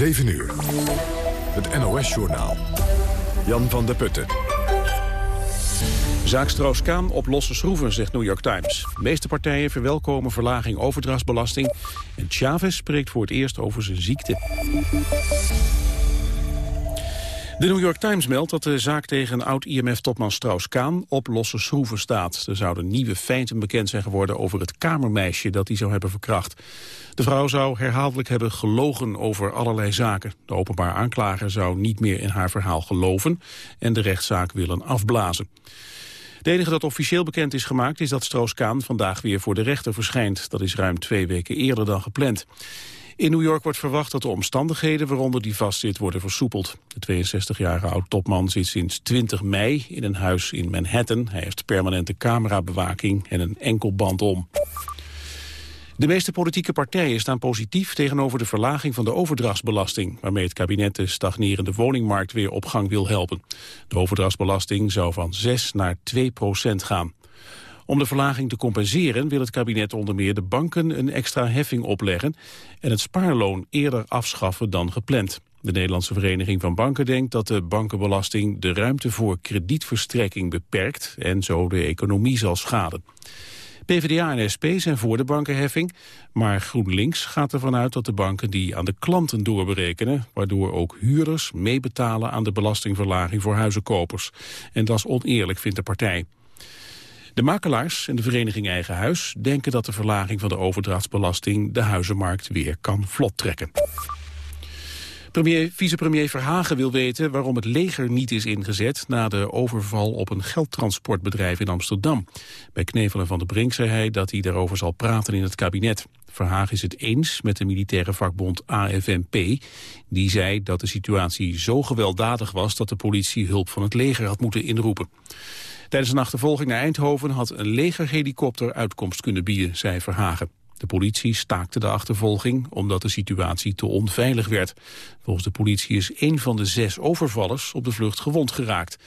7 uur. Het NOS-journaal. Jan van der Putten. Zaak Stroos-Kaan op losse schroeven, zegt New York Times. De meeste partijen verwelkomen verlaging overdrachtsbelasting... en Chavez spreekt voor het eerst over zijn ziekte. De New York Times meldt dat de zaak tegen oud-IMF-topman Strauss-Kaan op losse schroeven staat. Er zouden nieuwe feiten bekend zijn geworden over het kamermeisje dat hij zou hebben verkracht. De vrouw zou herhaaldelijk hebben gelogen over allerlei zaken. De openbaar aanklager zou niet meer in haar verhaal geloven en de rechtszaak willen afblazen. Het enige dat officieel bekend is gemaakt is dat Stroos-Kaan vandaag weer voor de rechter verschijnt. Dat is ruim twee weken eerder dan gepland. In New York wordt verwacht dat de omstandigheden waaronder die vastzit worden versoepeld. De 62-jarige oud-topman zit sinds 20 mei in een huis in Manhattan. Hij heeft permanente camerabewaking en een enkelband om. De meeste politieke partijen staan positief tegenover de verlaging van de overdrachtsbelasting, waarmee het kabinet de stagnerende woningmarkt weer op gang wil helpen. De overdrachtsbelasting zou van 6 naar 2 procent gaan. Om de verlaging te compenseren wil het kabinet onder meer de banken een extra heffing opleggen en het spaarloon eerder afschaffen dan gepland. De Nederlandse Vereniging van Banken denkt dat de bankenbelasting de ruimte voor kredietverstrekking beperkt en zo de economie zal schaden. PvdA en SP zijn voor de bankenheffing, maar GroenLinks gaat ervan uit dat de banken die aan de klanten doorberekenen, waardoor ook huurders meebetalen aan de belastingverlaging voor huizenkopers. En dat is oneerlijk, vindt de partij. De makelaars en de vereniging Eigen Huis denken dat de verlaging van de overdrachtsbelasting de huizenmarkt weer kan vlot trekken. Premier, vicepremier Verhagen wil weten waarom het leger niet is ingezet na de overval op een geldtransportbedrijf in Amsterdam. Bij Knevelen van de Brink zei hij dat hij daarover zal praten in het kabinet. Verhagen is het eens met de militaire vakbond AFNP. Die zei dat de situatie zo gewelddadig was dat de politie hulp van het leger had moeten inroepen. Tijdens een achtervolging naar Eindhoven had een legerhelikopter uitkomst kunnen bieden, zei Verhagen. De politie staakte de achtervolging omdat de situatie te onveilig werd. Volgens de politie is één van de zes overvallers op de vlucht gewond geraakt.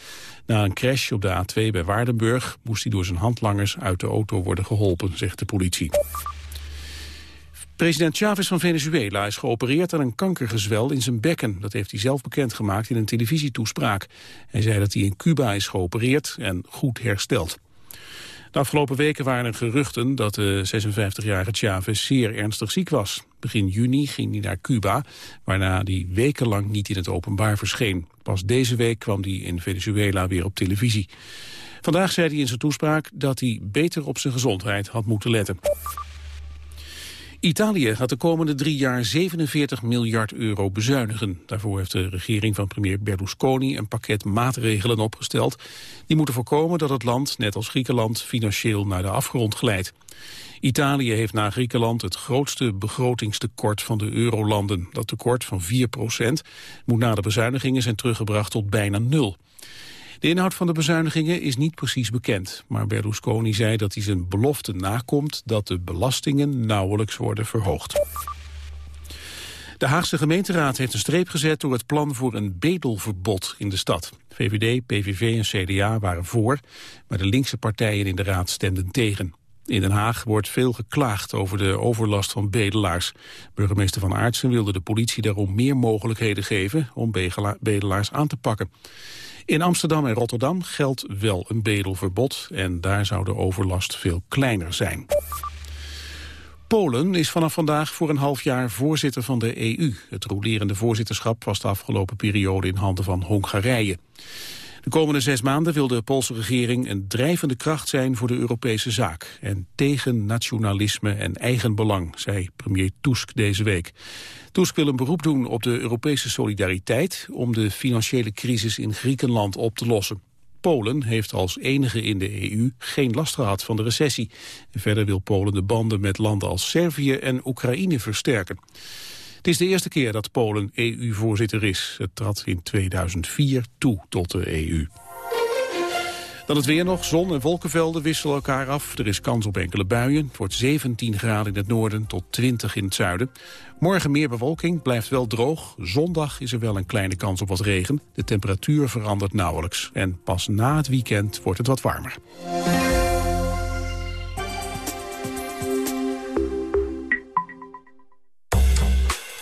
Na een crash op de A2 bij Waardenburg moest hij door zijn handlangers uit de auto worden geholpen, zegt de politie. President Chavez van Venezuela is geopereerd aan een kankergezwel in zijn bekken. Dat heeft hij zelf bekendgemaakt in een televisietoespraak. Hij zei dat hij in Cuba is geopereerd en goed hersteld. De afgelopen weken waren er geruchten dat de 56-jarige Chavez zeer ernstig ziek was. Begin juni ging hij naar Cuba, waarna hij wekenlang niet in het openbaar verscheen. Pas deze week kwam hij in Venezuela weer op televisie. Vandaag zei hij in zijn toespraak dat hij beter op zijn gezondheid had moeten letten. Italië gaat de komende drie jaar 47 miljard euro bezuinigen. Daarvoor heeft de regering van premier Berlusconi een pakket maatregelen opgesteld. Die moeten voorkomen dat het land, net als Griekenland, financieel naar de afgrond glijdt. Italië heeft na Griekenland het grootste begrotingstekort van de eurolanden. Dat tekort van 4% moet na de bezuinigingen zijn teruggebracht tot bijna nul. De inhoud van de bezuinigingen is niet precies bekend. Maar Berlusconi zei dat hij zijn belofte nakomt dat de belastingen nauwelijks worden verhoogd. De Haagse gemeenteraad heeft een streep gezet door het plan voor een bedelverbod in de stad. VVD, PVV en CDA waren voor, maar de linkse partijen in de raad stemden tegen. In Den Haag wordt veel geklaagd over de overlast van bedelaars. Burgemeester Van Aartsen wilde de politie daarom meer mogelijkheden geven om bedelaars aan te pakken. In Amsterdam en Rotterdam geldt wel een bedelverbod en daar zou de overlast veel kleiner zijn. Polen is vanaf vandaag voor een half jaar voorzitter van de EU. Het rolerende voorzitterschap was de afgelopen periode in handen van Hongarije. De komende zes maanden wil de Poolse regering een drijvende kracht zijn voor de Europese zaak. En tegen nationalisme en eigenbelang, zei premier Tusk deze week. Tusk wil een beroep doen op de Europese solidariteit om de financiële crisis in Griekenland op te lossen. Polen heeft als enige in de EU geen last gehad van de recessie. Verder wil Polen de banden met landen als Servië en Oekraïne versterken. Het is de eerste keer dat Polen EU-voorzitter is. Het trad in 2004 toe tot de EU. Dan het weer nog. Zon en wolkenvelden wisselen elkaar af. Er is kans op enkele buien. Het wordt 17 graden in het noorden tot 20 in het zuiden. Morgen meer bewolking, blijft wel droog. Zondag is er wel een kleine kans op wat regen. De temperatuur verandert nauwelijks. En pas na het weekend wordt het wat warmer.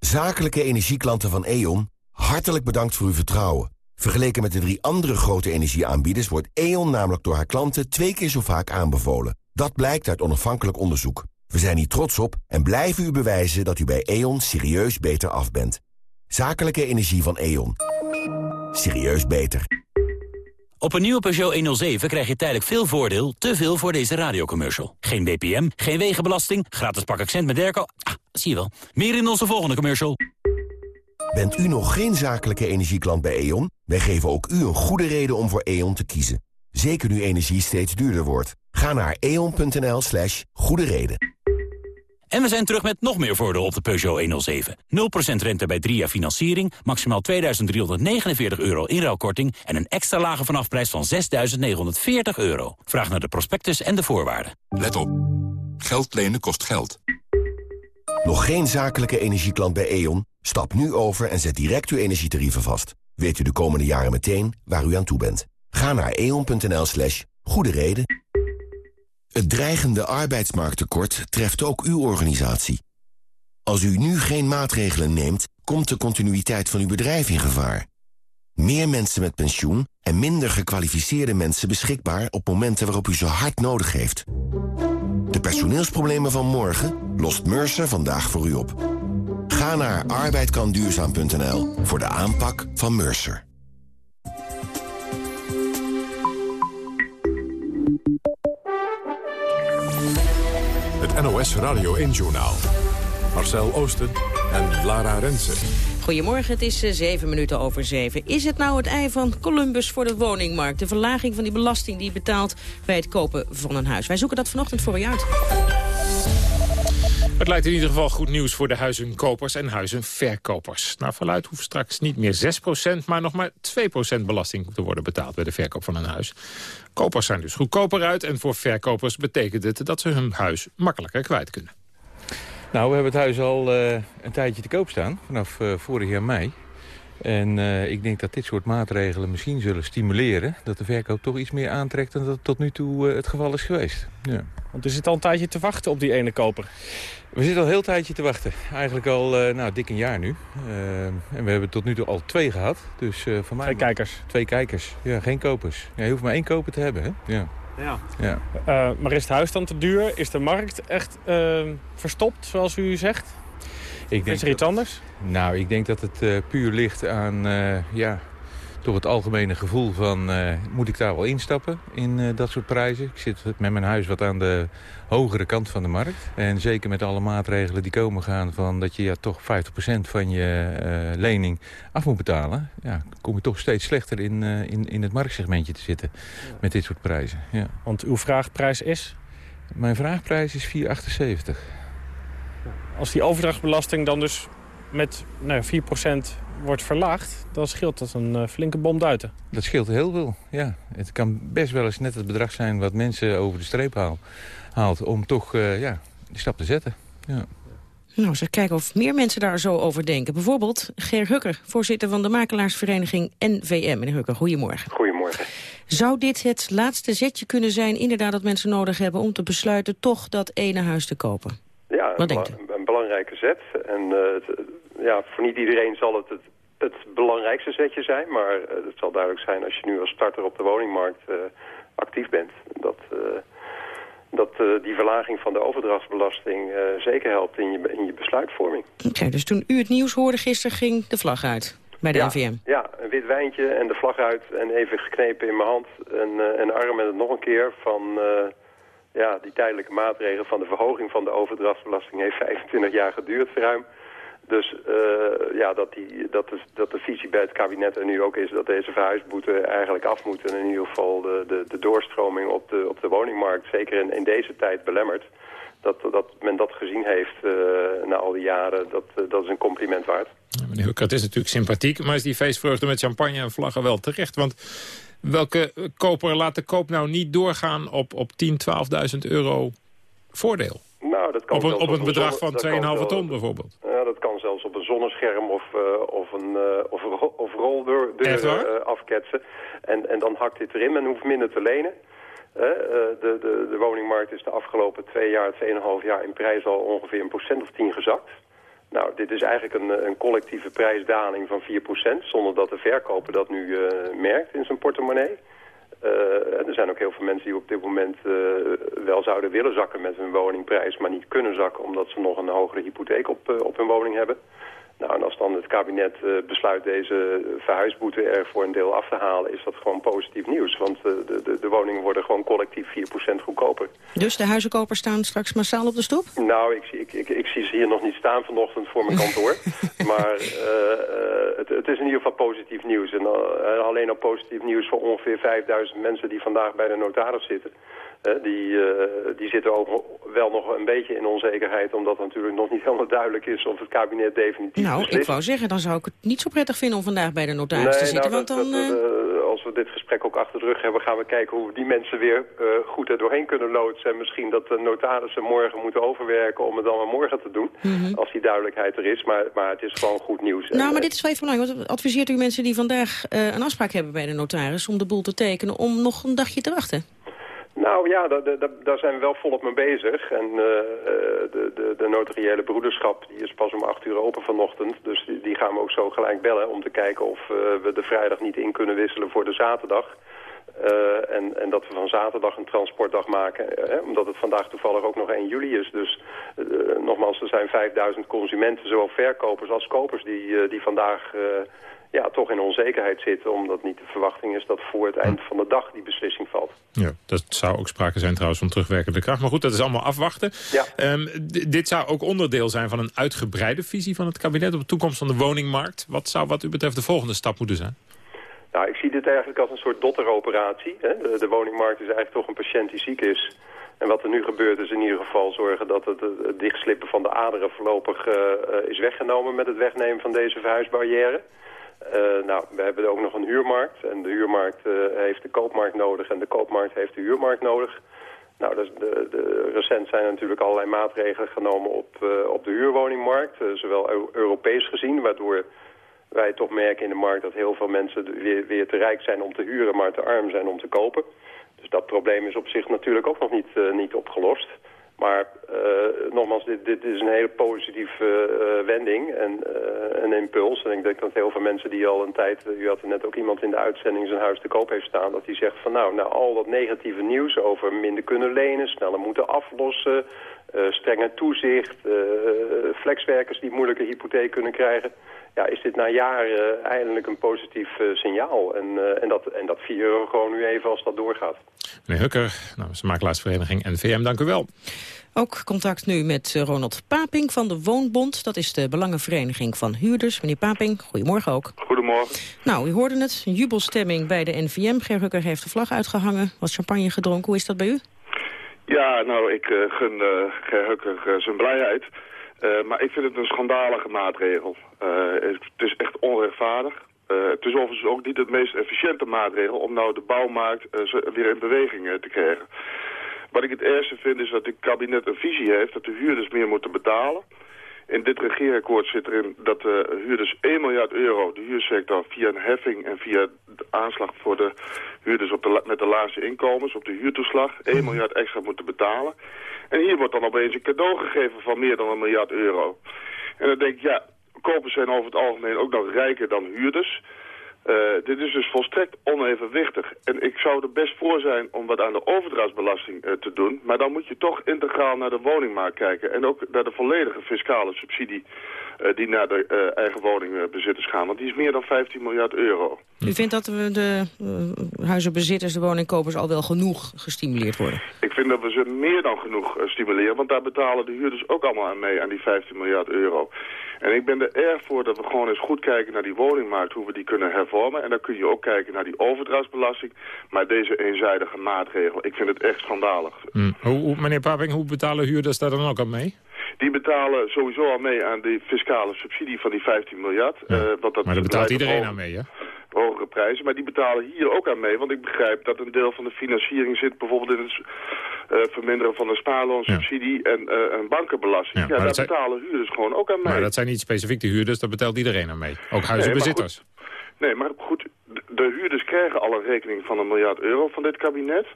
Zakelijke energieklanten van E.ON, hartelijk bedankt voor uw vertrouwen. Vergeleken met de drie andere grote energieaanbieders... wordt E.ON namelijk door haar klanten twee keer zo vaak aanbevolen. Dat blijkt uit onafhankelijk onderzoek. We zijn hier trots op en blijven u bewijzen dat u bij E.ON serieus beter af bent. Zakelijke energie van E.ON. Serieus beter. Op een nieuwe Peugeot 107 krijg je tijdelijk veel voordeel, te veel voor deze radiocommercial. Geen BPM, geen wegenbelasting, gratis pak accent met Derco. Ah, zie je wel. Meer in onze volgende commercial. Bent u nog geen zakelijke energieklant bij E.ON? Wij geven ook u een goede reden om voor E.ON te kiezen. Zeker nu energie steeds duurder wordt. Ga naar eon.nl slash goede reden. En we zijn terug met nog meer voordeel op de Peugeot 107. 0% rente bij 3 jaar financiering, maximaal 2.349 euro inruilkorting... en een extra lage vanafprijs van 6.940 euro. Vraag naar de prospectus en de voorwaarden. Let op. Geld lenen kost geld. Nog geen zakelijke energieklant bij E.ON? Stap nu over en zet direct uw energietarieven vast. Weet u de komende jaren meteen waar u aan toe bent. Ga naar eon.nl slash goede reden. Het dreigende arbeidsmarkttekort treft ook uw organisatie. Als u nu geen maatregelen neemt, komt de continuïteit van uw bedrijf in gevaar. Meer mensen met pensioen en minder gekwalificeerde mensen beschikbaar op momenten waarop u ze hard nodig heeft. De personeelsproblemen van morgen lost Mercer vandaag voor u op. Ga naar arbeidkanduurzaam.nl voor de aanpak van Mercer. Het NOS Radio 1-journaal. Marcel Oosten en Lara Rensen. Goedemorgen, het is eh, zeven minuten over zeven. Is het nou het ei van Columbus voor de woningmarkt? De verlaging van die belasting die je betaalt bij het kopen van een huis. Wij zoeken dat vanochtend voor je uit. Het lijkt in ieder geval goed nieuws voor de huizenkopers en huizenverkopers. Naar verluid hoeft straks niet meer 6%, maar nog maar 2% belasting te worden betaald bij de verkoop van een huis. Kopers zijn dus goedkoper uit en voor verkopers betekent het dat ze hun huis makkelijker kwijt kunnen. Nou, we hebben het huis al uh, een tijdje te koop staan, vanaf uh, vorig jaar mei. En uh, ik denk dat dit soort maatregelen misschien zullen stimuleren... dat de verkoop toch iets meer aantrekt dan dat tot nu toe het geval is geweest. Ja. Want er zit al een tijdje te wachten op die ene koper. We zitten al een heel tijdje te wachten. Eigenlijk al uh, nou, dik een jaar nu. Uh, en we hebben tot nu toe al twee gehad. Dus, uh, voor mij twee kijkers? Twee kijkers, ja, geen kopers. Ja, je hoeft maar één koper te hebben, hè? Ja. Ja. ja. maar is het huis dan te duur? Is de markt echt verstopt, zoals u zegt? Ik denk is er iets anders? Nou, ik denk dat het puur ligt aan ja, toch het algemene gevoel van... Uh, moet ik daar wel instappen in dat soort prijzen? Ik zit met mijn huis wat aan de hogere kant van de markt. En zeker met alle maatregelen die komen gaan... van dat je ja, toch 50% van je lening af moet betalen... Ja, kom je toch steeds slechter in, in, in het marktsegmentje te zitten met dit soort prijzen. Ja. Want uw vraagprijs is? Mijn vraagprijs is 4,78. Als die overdrachtsbelasting dan dus met nou, 4% wordt verlaagd, dan scheelt dat een uh, flinke bom duiten. Dat scheelt heel veel, ja. Het kan best wel eens net het bedrag zijn wat mensen over de streep haal, haalt... om toch uh, ja, die stap te zetten. Ja. Nou, eens kijken of meer mensen daar zo over denken. Bijvoorbeeld Ger Hukker, voorzitter van de makelaarsvereniging NVM. Meneer Hukker, goedemorgen. Goedemorgen. Zou dit het laatste zetje kunnen zijn, inderdaad, dat mensen nodig hebben... om te besluiten toch dat ene huis te kopen? Ja, een, een belangrijke zet. En uh, ja, voor niet iedereen zal het, het het belangrijkste zetje zijn. Maar uh, het zal duidelijk zijn als je nu als starter op de woningmarkt uh, actief bent. Dat, uh, dat die verlaging van de overdrachtsbelasting zeker helpt in je, in je besluitvorming. Oké, dus toen u het nieuws hoorde gisteren ging de vlag uit bij de ja, NVM? Ja, een wit wijntje en de vlag uit en even geknepen in mijn hand en, en arm en het nog een keer van... ja, die tijdelijke maatregelen van de verhoging van de overdrachtsbelasting heeft 25 jaar geduurd, ruim. Dus uh, ja, dat, die, dat, de, dat de visie bij het kabinet er nu ook is dat deze verhuisboete eigenlijk af moet. En in ieder geval de, de, de doorstroming op de, op de woningmarkt, zeker in, in deze tijd, belemmert. dat, dat men dat gezien heeft na al die jaren, dat, dat is een compliment waard. Meneer het is natuurlijk sympathiek, maar is die feestvreugde met champagne en vlaggen wel terecht? Want welke koper laat de koop nou niet doorgaan op, op 10.000, 12.000 euro voordeel? Nou, dat kan op een, op een bedrag van 2,5 ton bijvoorbeeld? Ja, dat kan zelfs op een zonnescherm of, uh, of een uh, of, of roldeur uh, afketsen. En, en dan hakt dit erin. Men hoeft minder te lenen. de, de, de woningmarkt is de afgelopen twee jaar, 2,5 jaar in prijs al ongeveer een procent of 10 gezakt. Nou, dit is eigenlijk een, een collectieve prijsdaling van 4%, zonder dat de verkoper dat nu merkt in zijn portemonnee. Uh, er zijn ook heel veel mensen die op dit moment wel zouden willen zakken met hun woningprijs, maar niet kunnen zakken omdat ze nog een hogere hypotheek op, op hun woning hebben. Nou, en als dan het kabinet uh, besluit deze verhuisboete er voor een deel af te halen... is dat gewoon positief nieuws. Want uh, de, de, de, woningen worden gewoon collectief 4% goedkoper. Dus de huizenkopers staan straks massaal op de stoep? Nou, ik, ik, ik, ik zie ze hier nog niet staan vanochtend voor mijn kantoor. maar uh, het, het, is in ieder geval positief nieuws. En alleen al positief nieuws voor ongeveer 5000 mensen die vandaag bij de notaris zitten die, uh, die zitten ook wel nog een beetje in onzekerheid... omdat natuurlijk nog niet helemaal duidelijk is of het kabinet definitief Nou, beslist. ik wou zeggen, dan zou ik het niet zo prettig vinden om vandaag bij de notaris nee, te zitten. Nou, want dan, dat, uh, als we dit gesprek ook achter de rug hebben... gaan we kijken hoe we die mensen weer uh, goed er doorheen kunnen loodsen. En misschien dat de notarissen morgen moeten overwerken om het dan maar morgen te doen. Mm -hmm. Als die duidelijkheid er is. Maar, maar het is gewoon goed nieuws. Nou, en, maar dit is wel even belangrijk. Want adviseert u mensen die vandaag een afspraak hebben bij de notaris... om de boel te tekenen om nog een dagje te wachten? Nou ja, daar, daar, zijn we wel volop mee bezig. En uh, de, de, de notariële broederschap die is pas om acht uur open vanochtend. Dus die, gaan we ook zo gelijk bellen om te kijken of uh, we de vrijdag niet in kunnen wisselen voor de zaterdag. Uh, en, en dat we van zaterdag een transportdag maken, omdat het vandaag toevallig ook nog 1 juli is. Dus nogmaals, er zijn 5000 consumenten, zowel verkopers als kopers, die, die vandaag ja, toch in onzekerheid zitten. Omdat niet de verwachting is dat voor het eind van de dag die beslissing valt. Ja, dat zou ook sprake zijn trouwens van terugwerkende kracht. Maar goed, dat is allemaal afwachten. Ja. Um, dit zou ook onderdeel zijn van een uitgebreide visie van het kabinet... op de toekomst van de woningmarkt. Wat zou wat u betreft de volgende stap moeten zijn? Nou, ik zie dit eigenlijk als een soort dotteroperatie. Hè? De, de woningmarkt is eigenlijk toch een patiënt die ziek is... En wat er nu gebeurt is in ieder geval zorgen dat het, dichtslippen van de aderen voorlopig uh, is weggenomen met het wegnemen van deze verhuisbarrière. Uh, nou, we hebben ook nog een huurmarkt. En de huurmarkt heeft de koopmarkt nodig en de koopmarkt heeft de huurmarkt nodig. Nou, dus de, de, recent zijn er natuurlijk allerlei maatregelen genomen op, op de huurwoningmarkt. zowel eu Europees gezien, waardoor wij toch merken in de markt dat heel veel mensen weer, weer te rijk zijn om te huren, maar te arm zijn om te kopen. Dus dat probleem is op zich natuurlijk ook nog niet, niet opgelost. Maar uh, nogmaals, dit, dit is een hele positieve uh, wending en een impuls. En ik denk dat heel veel mensen die al een tijd... U had er net ook iemand in de uitzending zijn huis te koop heeft staan... dat die zegt van nou, nou al dat negatieve nieuws over minder kunnen lenen... sneller moeten aflossen, strenger toezicht... flexwerkers die moeilijke hypotheek kunnen krijgen... Ja, is dit na jaren eindelijk een positief signaal. En, en, dat, en dat vieren we gewoon nu even als dat doorgaat. Meneer Hukker, namens de makelaarsvereniging NVM, dank u wel. Ook contact nu met Ronald Paping van de Woonbond. Dat is de Belangenvereniging van Huurders. Meneer Paping, goedemorgen ook. Goedemorgen. Nou, u hoorde het, een jubelstemming bij de NVM. Ger Hukker heeft de vlag uitgehangen, wat champagne gedronken. Hoe is dat bij u? Ja, nou, ik uh, gun uh, Ger Hukker uh, zijn blijheid. Maar ik vind het een schandalige maatregel. het is echt onrechtvaardig. Uh, het is overigens ook niet het meest efficiënte maatregel om nou de bouwmarkt weer in beweging te krijgen. Wat ik het eerste vind is dat het kabinet een visie heeft dat de huurders meer moeten betalen. In dit regeerakkoord zit erin dat de huurders 1 miljard euro, de huursector, via een heffing en via de aanslag voor de huurders op de, met de laagste inkomens, op de huurtoeslag, 1 miljard extra moeten betalen. En hier wordt dan opeens een cadeau gegeven van meer dan een miljard euro. En dan denk ik, ja, kopers zijn over het algemeen ook nog rijker dan huurders. Uh, dit is dus volstrekt onevenwichtig. En ik zou er best voor zijn om wat aan de overdrachtsbelasting uh, te doen. Maar dan moet je toch integraal naar de woningmarkt kijken. En ook naar de volledige fiscale subsidie eh, die naar de eigen woningbezitters gaan. Want die is meer dan 15 miljard euro. U vindt dat we de huizenbezitters, de woningkopers al wel genoeg gestimuleerd worden? Ik vind dat we ze meer dan genoeg stimuleren, want daar betalen de huurders ook allemaal aan mee, aan die 15 miljard euro. En ik ben er erg voor dat we gewoon eens goed kijken naar die woningmarkt, hoe we die kunnen hervormen. En dan kun je ook kijken naar die overdrachtsbelasting. Maar deze eenzijdige maatregel, ik vind het echt schandalig. Mm. Hoe, meneer Paping, hoe betalen huurders daar dan ook aan mee? Die betalen sowieso al mee aan de fiscale subsidie van die 15 miljard. Ja. Uh, wat dat maar daar betaalt iedereen aan mee, hè? Prijzen. Maar die betalen hier ook aan mee. Want ik begrijp dat een deel van de financiering zit bijvoorbeeld in het uh, verminderen van de spaarloonsubsidie en uh, een bankenbelasting. Ja, ja daar betalen huurders gewoon ook aan mee. Maar dat zijn niet specifiek de huurders, daar betaalt iedereen aan mee. Ook huizenbezitters. Nee, maar goed, de huurders krijgen al een rekening van een miljard euro van dit kabinet.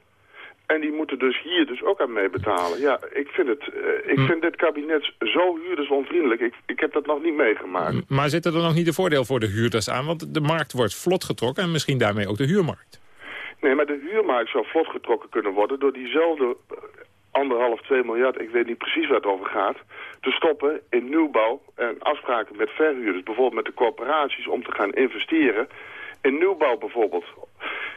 En die moeten dus hier dus ook aan mee betalen. Ja, ik vind, het, uh, ik vind dit kabinet zo huurdersonvriendelijk. Ik, ik heb dat nog niet meegemaakt. Maar zit er dan nog niet een voordeel voor de huurders aan? Want de markt wordt vlot getrokken en misschien daarmee ook de huurmarkt. Nee, maar de huurmarkt zou vlot getrokken kunnen worden... door diezelfde eh, anderhalf, twee miljard, ik weet niet precies waar het over gaat... te stoppen in nieuwbouw en afspraken met verhuurders. Bijvoorbeeld met de corporaties om te gaan investeren in nieuwbouw bijvoorbeeld.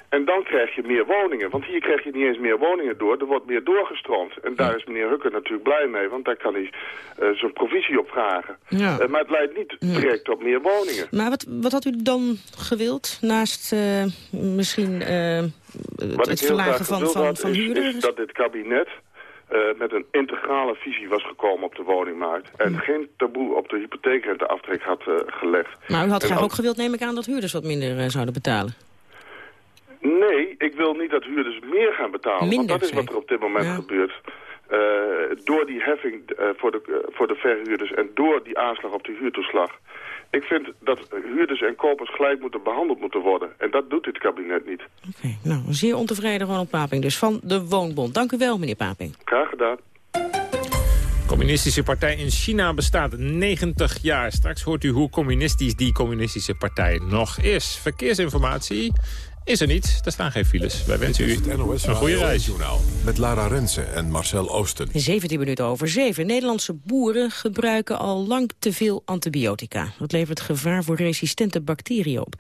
En dan krijg je meer woningen. Want hier krijg je niet eens meer woningen door. Er wordt meer doorgestroomd. En daar is meneer Hukker natuurlijk blij mee. Want daar kan hij uh, zijn provisie op vragen. Ja. Uh, maar het leidt niet direct ja. op meer woningen. Maar wat, wat had u dan gewild? Naast uh, misschien het verlagen van, van, van huurders? Is dat dit kabinet uh, met een integrale visie was gekomen op de woningmarkt. En geen taboe op de hypotheekrenteaftrek had uh, gelegd. Maar u had graag ook gewild, neem ik aan, dat huurders wat minder uh, zouden betalen. Nee, ik wil niet dat huurders meer gaan betalen. Minder, want dat is wat er op dit moment ja. gebeurt. door die heffing voor, de, voor de verhuurders en door die aanslag op de huurtoeslag... Ik vind dat huurders en kopers gelijk moeten behandeld moeten worden. En dat doet dit kabinet niet. Oké, okay, nou, zeer ontevreden Ronald Paping dus van de Woonbond. Dank u wel, meneer Paping. Graag gedaan. De communistische partij in China bestaat 90 jaar. Straks hoort u hoe communistisch die communistische partij nog is. Verkeersinformatie is er niet. Er staan geen files. Wij wensen u een goede reis. Met Lara Rensen en Marcel Oosten. 17 minuten over 7. Nederlandse boeren gebruiken al lang te veel antibiotica. Dat levert gevaar voor resistente bacteriën op.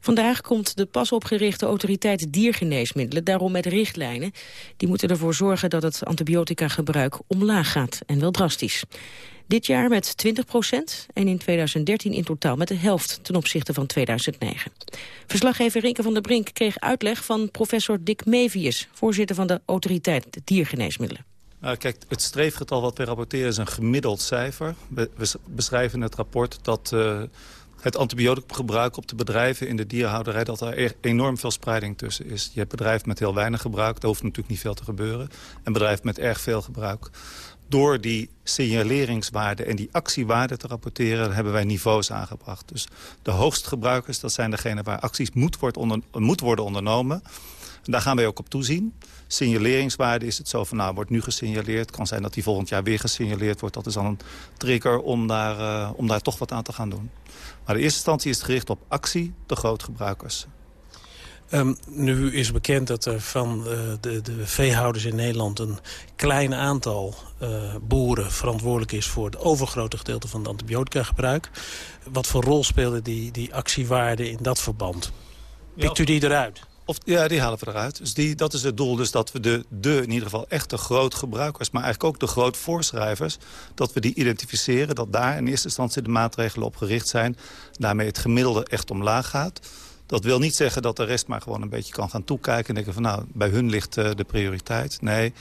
Vandaag komt de pas opgerichte autoriteit diergeneesmiddelen daarom met richtlijnen. Die moeten ervoor zorgen dat het antibiotica-gebruik omlaag gaat. En wel drastisch. Dit jaar met 20 procent en in 2013 in totaal met de helft ten opzichte van 2009. Verslaggever Rinke van der Brink kreeg uitleg van professor Dick Mevius, voorzitter van de autoriteit diergeneesmiddelen. Uh, kijk, het streefgetal wat we rapporteren is een gemiddeld cijfer. We, beschrijven in het rapport dat uh, het antibioticumgebruik op de bedrijven in de dierhouderij... dat er e-, enorm veel spreiding tussen is. Je hebt bedrijven met heel weinig gebruik, daar hoeft natuurlijk niet veel te gebeuren. En bedrijven met erg veel gebruik door die signaleringswaarde en die actiewaarde te rapporteren... hebben wij niveaus aangebracht. Dus de hoogstgebruikers, dat zijn degenen waar acties moet, wordt onder, worden ondernomen. daar gaan wij ook op toezien. Signaleringswaarde is het zo van, nou, wordt nu gesignaleerd. Kan zijn dat die volgend jaar weer gesignaleerd wordt. Dat is dan een trigger om daar, uh, om daar toch wat aan te gaan doen. Maar de eerste instantie is gericht op actie, de grootgebruikers. Um, nu is bekend dat er van uh, de, de, veehouders in Nederland... een klein aantal uh, boeren verantwoordelijk is... voor het overgrote gedeelte van het antibiotica gebruik. Wat voor rol spelen die, die actiewaarden in dat verband? Pikt u die eruit? Of, ja, die halen we eruit. Dus die, dat is het doel, dus dat we de, de, in ieder geval echte grootgebruikers... maar eigenlijk ook de grootvoorschrijvers, dat we die identificeren... dat daar in eerste instantie de maatregelen op gericht zijn... daarmee het gemiddelde echt omlaag gaat... Dat wil niet zeggen dat de rest maar gewoon een beetje kan gaan toekijken... en denken van nou, bij hun ligt uh, de prioriteit. Nee,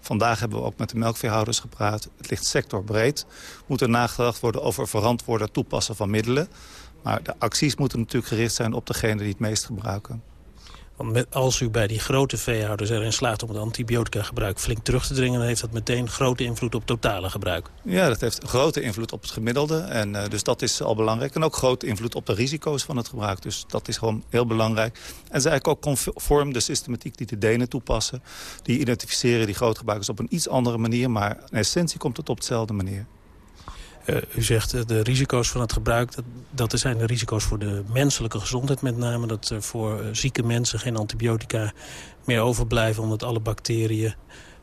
vandaag hebben we ook met de melkveehouders gepraat. Het ligt sectorbreed. Moet er nagedacht worden over verantwoorde toepassen van middelen. Maar de acties moeten natuurlijk gericht zijn op degene die het meest gebruiken. Als u bij die grote veehouders erin slaagt om het antibiotica gebruik flink terug te dringen... dan heeft dat meteen grote invloed op totale gebruik. Ja, dat heeft grote invloed op het gemiddelde. En, uh, dus dat is al belangrijk. En ook grote invloed op de risico's van het gebruik. Dus dat is gewoon heel belangrijk. En is eigenlijk ook conform de systematiek die de Denen toepassen. Die identificeren die grootgebruikers op een iets andere manier. Maar in essentie komt het op dezelfde manier. Uh, u zegt uh, de risico's van het gebruik, dat, dat zijn de risico's voor de menselijke gezondheid met name. Dat er voor uh, zieke mensen geen antibiotica meer overblijven omdat alle bacteriën